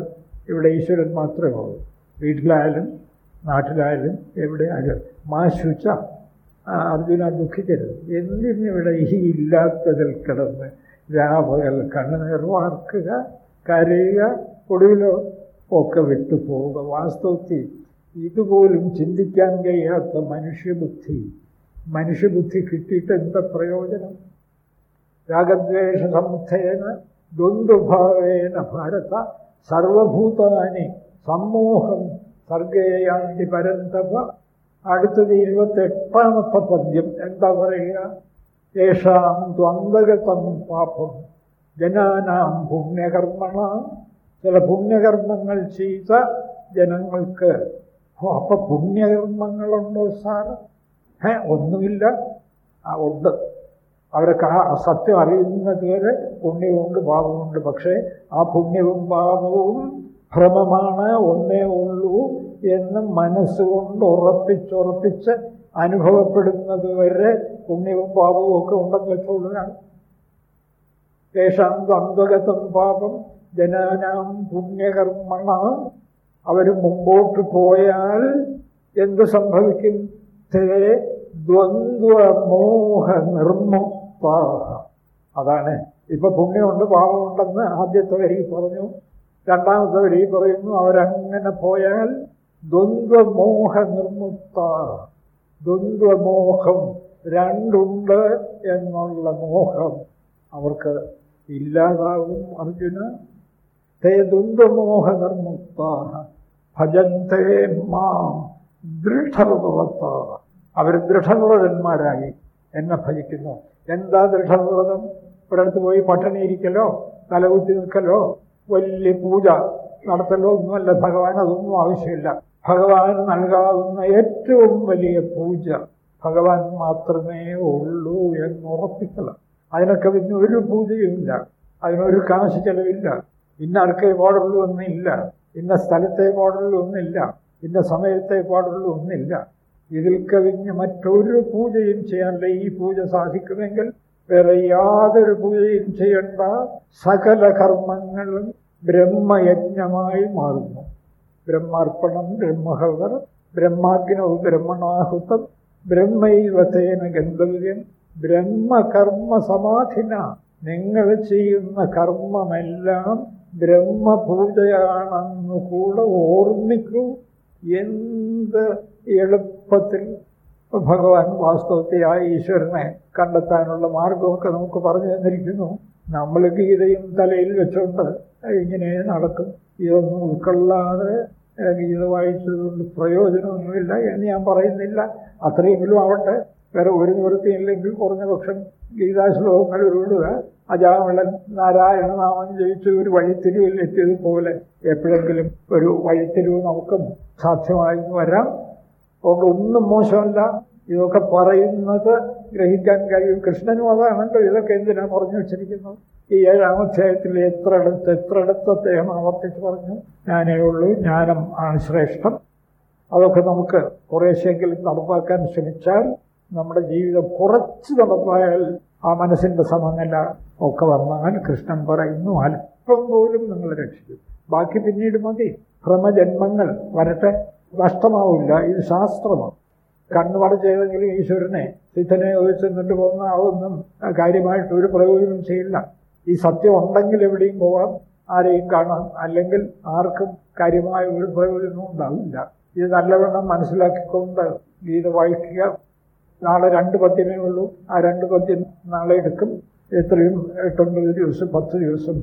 ഇവിടെ ഈശ്വരൻ മാത്രമേ ഉള്ളൂ. വീട്ടിലായാലും നാട്ടിലായാലും എവിടെയായാലും മാശുച്ച അർജുന ദുഃഖിക്കരുത്. എന്തിനിവിടെ ഈ ഇല്ലാത്തതിൽ കിടന്ന് രാപകൽ കണ്ണുനീർ വാർക്കുക കരയുക ഒടുവിലോ ഒക്കെ വിട്ടുപോവുക. വാസ്തവത്തിൽ ഇതുപോലും ചിന്തിക്കാൻ കഴിയാത്ത മനുഷ്യബുദ്ധി മനുഷ്യബുദ്ധി കിട്ടിയിട്ട് എന്താ പ്രയോജനം? രാഗദ്വേഷ സമുദ്ധേന ദ്വന്ദ്ഭാവേന ഭാരത സർവഭൂതാനി സമ്മോഹം സർഗേയാന്തി പരന്തപ. അടുത്തത് ഇരുപത്തെട്ടാമത്തെ പദ്യം. എന്താ പറയുക? യേഷാം ദ്വന്ദ്ഗതം പാപം ജനാനാം പുണ്യകർമ്മണ. ചില പുണ്യകർമ്മങ്ങൾ ചെയ്ത ജനങ്ങൾക്ക് ഓ അപ്പൊ പുണ്യകർമ്മങ്ങളുണ്ടോ സാർ? ഏ ഒന്നുമില്ല. ഉണ്ട്. അവരൊക്കെ ആ സത്യം അറിയുന്നതുവരെ പുണ്യമുണ്ട് പാപമുണ്ട്. പക്ഷേ ആ പുണ്യവും പാപവും ഭ്രമമാണ്. ഒന്നേ ഉള്ളൂ എന്ന് മനസ്സുകൊണ്ട് ഉറപ്പിച്ചുറപ്പിച്ച് അനുഭവപ്പെടുന്നത് വരെ പുണ്യവും പാപവും ഒക്കെ ഉണ്ടെന്ന് വെച്ചോളുകയാണ്. യേശാന്ത ദ്വന്ദ്വഗതം പാപം ജനാനാം പുണ്യകർമ്മണ. അവർ മുമ്പോട്ട് പോയാൽ എന്ത് സംഭവിക്കും? തേ ദ്വന്ദ്വമോഹ നിർമുക്ത അതാണ്. ഇപ്പൊ പുണ്യമുണ്ട് പാപമുണ്ടെന്ന് ആദ്യത്തെ വരി പറഞ്ഞു. രണ്ടാമത്തെ വരി പറയുന്നു അവരങ്ങനെ പോയാൽ ദ്വന്ദ്വമോഹ നിർമുക്ത ദ്വന്ദ്വമോഹം രണ്ടുണ്ട് എന്നുള്ള മോഹം അവർക്ക് ഇല്ലാതാവും അർജുന. തേ ദ്വന്ദ്വമോഹ നിർമുക്ത ഭജന്തേ മാം ദൃഢവ്രത അവർ ദൃഢവ്രതന്മാരായി എന്നെ ഭജിക്കുന്നു. എന്താ ദൃഢവ്രതം ഒരിടത്ത് പോയി പട്ടിണിയിരിക്കലോ തലകുത്തി നിൽക്കലോ? വലിയ പൂജ നടത്തലോ ഒന്നുമല്ല. ഭഗവാൻ അതൊന്നും ആവശ്യമില്ല. ഭഗവാൻ നൽകാവുന്ന ഏറ്റവും വലിയ പൂജ ഭഗവാൻ മാത്രമേ ഉള്ളൂ എന്ന് ഉറപ്പിക്കല അതിനൊക്കെ പിന്നെ ഒരു പൂജയുമില്ല അതിനൊരു കാശ് ചെലവില്ല. ഇന്ന ആർക്കേ ഒന്നില്ല ഇന്ന സ്ഥലത്തെ ഒന്നില്ല ഇന്ന സമയത്തെ പാടുള്ളൂ ഒന്നില്ല. ഇതിൽ കവിഞ്ഞ് മറ്റൊരു പൂജയും ചെയ്യാനില്ല ഈ പൂജ സാധിക്കുമെങ്കിൽ വേറെ യാതൊരു പൂജയും ചെയ്യേണ്ട. സകല കർമ്മങ്ങളും ബ്രഹ്മയജ്ഞമായി മാറുന്നു. ബ്രഹ്മാർപ്പണം ബ്രഹ്മഹവർ ബ്രഹ്മാഗ്നവ് ബ്രഹ്മണാഹുതം ബ്രഹ്മൈവതേന ഗന്ധവ്യം ബ്രഹ്മകർമ്മ സമാധിന നിങ്ങൾ ചെയ്യുന്ന കർമ്മമെല്ലാം ബ്രഹ്മപൂജയാണെന്നു കൂടെ ഓർമ്മിക്കൂ. എന്ത് എളുപ്പത്തിൽ ഭഗവാൻ വാസ്തവത്തെ ആ ഈശ്വരനെ കണ്ടെത്താനുള്ള മാർഗമൊക്കെ നമുക്ക് പറഞ്ഞു തന്നിരിക്കുന്നു. നമ്മൾ ഗീതയും തലയിൽ വെച്ചുകൊണ്ട് ഇങ്ങനെ നടക്കും. ഇതൊന്നും ഉൾക്കൊള്ളാതെ ഗീത വായിച്ചതുകൊണ്ട് പ്രയോജനമൊന്നുമില്ല എന്ന് ഞാൻ പറയുന്നില്ല. അത്രയെങ്കിലും ആവട്ടെ. വേറെ ഒരു നിവൃത്തിയില്ലെങ്കിൽ കുറഞ്ഞ പക്ഷം ഗീതാശ്ലോകങ്ങൾ ഉരുവിടുക അജാമിളൻ നാരായണ നാമം ജയിച്ച് ഒരു വഴിത്തിരിവിൽ എത്തിയതുപോലെ എപ്പോഴെങ്കിലും ഒരു വഴിത്തിരിവ് നമുക്ക് സാധ്യമായി വരാം. അതുകൊണ്ട് ഒന്നും മോശമല്ല. ഇതൊക്കെ പറയുന്നത് ഗ്രഹിക്കാൻ കഴിയും. കൃഷ്ണനും അതാണല്ലോ ഇതൊക്കെ എന്തിനാണ് പറഞ്ഞു വെച്ചിരിക്കുന്നത്? ഈ ഏഴാം അധ്യായത്തിൽ എത്ര അടുത്ത് എത്ര അടുത്ത് അദ്ദേഹം ആവർത്തിച്ച് പറഞ്ഞു ഞാനേ ഉള്ളൂ ജ്ഞാനം ആണ് ശ്രേഷ്ഠം. അതൊക്കെ നമുക്ക് കുറേശ്ശെങ്കിലും നടപ്പാക്കാൻ ശ്രമിച്ചാൽ നമ്മുടെ ജീവിതം കുറച്ച് നടപ്പായാൽ ആ മനസ്സിന്റെ സമനില ഒക്കെ വന്നാൽ കൃഷ്ണൻ പറയുന്നു അല്പം പോലും നിങ്ങൾ രക്ഷിക്കും. ബാക്കി പിന്നീട് മതി. ഭ്രമജന്മങ്ങൾ വരട്ടെ. നഷ്ടമാവില്ല. ഇത് ശാസ്ത്രമാണ്. കണ്ണുമട ചെയ്തെങ്കിലും ഈശ്വരനെ സിദ്ധനെ ചോദിച്ചെന്നിട്ട് പോകുന്ന അതൊന്നും കാര്യമായിട്ട് ഒരു പ്രയോജനം ചെയ്യില്ല. ഈ സത്യം ഉണ്ടെങ്കിൽ എവിടെയും പോവാം ആരെയും കാണാം. അല്ലെങ്കിൽ ആർക്കും കാര്യമായ ഒരു പ്രയോജനവും ഉണ്ടാവില്ല. ഇത് നല്ലവണ്ണം മനസ്സിലാക്കിക്കൊണ്ട് ഗീത വായിക്കുക. നാളെ രണ്ട് പദ്യമേ ഉള്ളൂ. ആ രണ്ട് പദ്യം നാളെ എടുക്കും. എത്രയും എട്ടൊൻപത് ദിവസം പത്ത് ദിവസം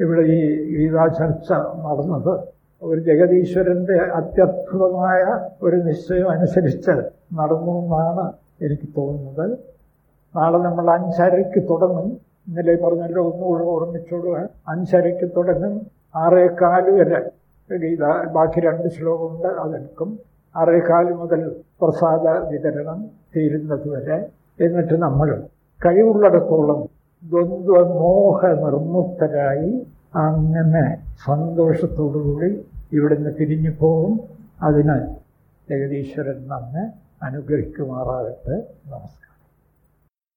ഇവിടെ ഈ ഗീതാ ചർച്ച നടന്നത്. ഒരു ജഗതീശ്വരന്റെ അത്യത്ഭുതമായ ഒരു നിശ്ചയം അനുസരിച്ച് നടന്നു എന്നാണ് എനിക്ക് തോന്നുന്നത്. നാളെ നമ്മൾ അഞ്ചരയ്ക്ക് തുടങ്ങും. ഇന്നലെ പറഞ്ഞല്ലോ ഒന്നുകൂടെ ഓർമ്മിച്ചോടുക അഞ്ചരയ്ക്ക് തുടങ്ങും. ആറേക്കാൽ വരെ ഗീത ബാക്കി രണ്ട് ശ്ലോകമുണ്ട് അതെടുക്കും. ആറേകാൽ മുതൽ പ്രസാദ വിതരണം തീരുന്നതുവരെ എന്നിട്ട് നമ്മൾ കഴിവുള്ളിടത്തോളം ദ്വന്ദ്വമോഹ നിർമുക്തരായി അങ്ങനെ സന്തോഷത്തോടുകൂടി ഇവിടുന്ന് പിരിഞ്ഞു പോകും അതിന് ജഗതീശ്വരൻ നമ്മെ അനുഗ്രഹിക്കുമാറാകട്ടെ. നമസ്കാരം.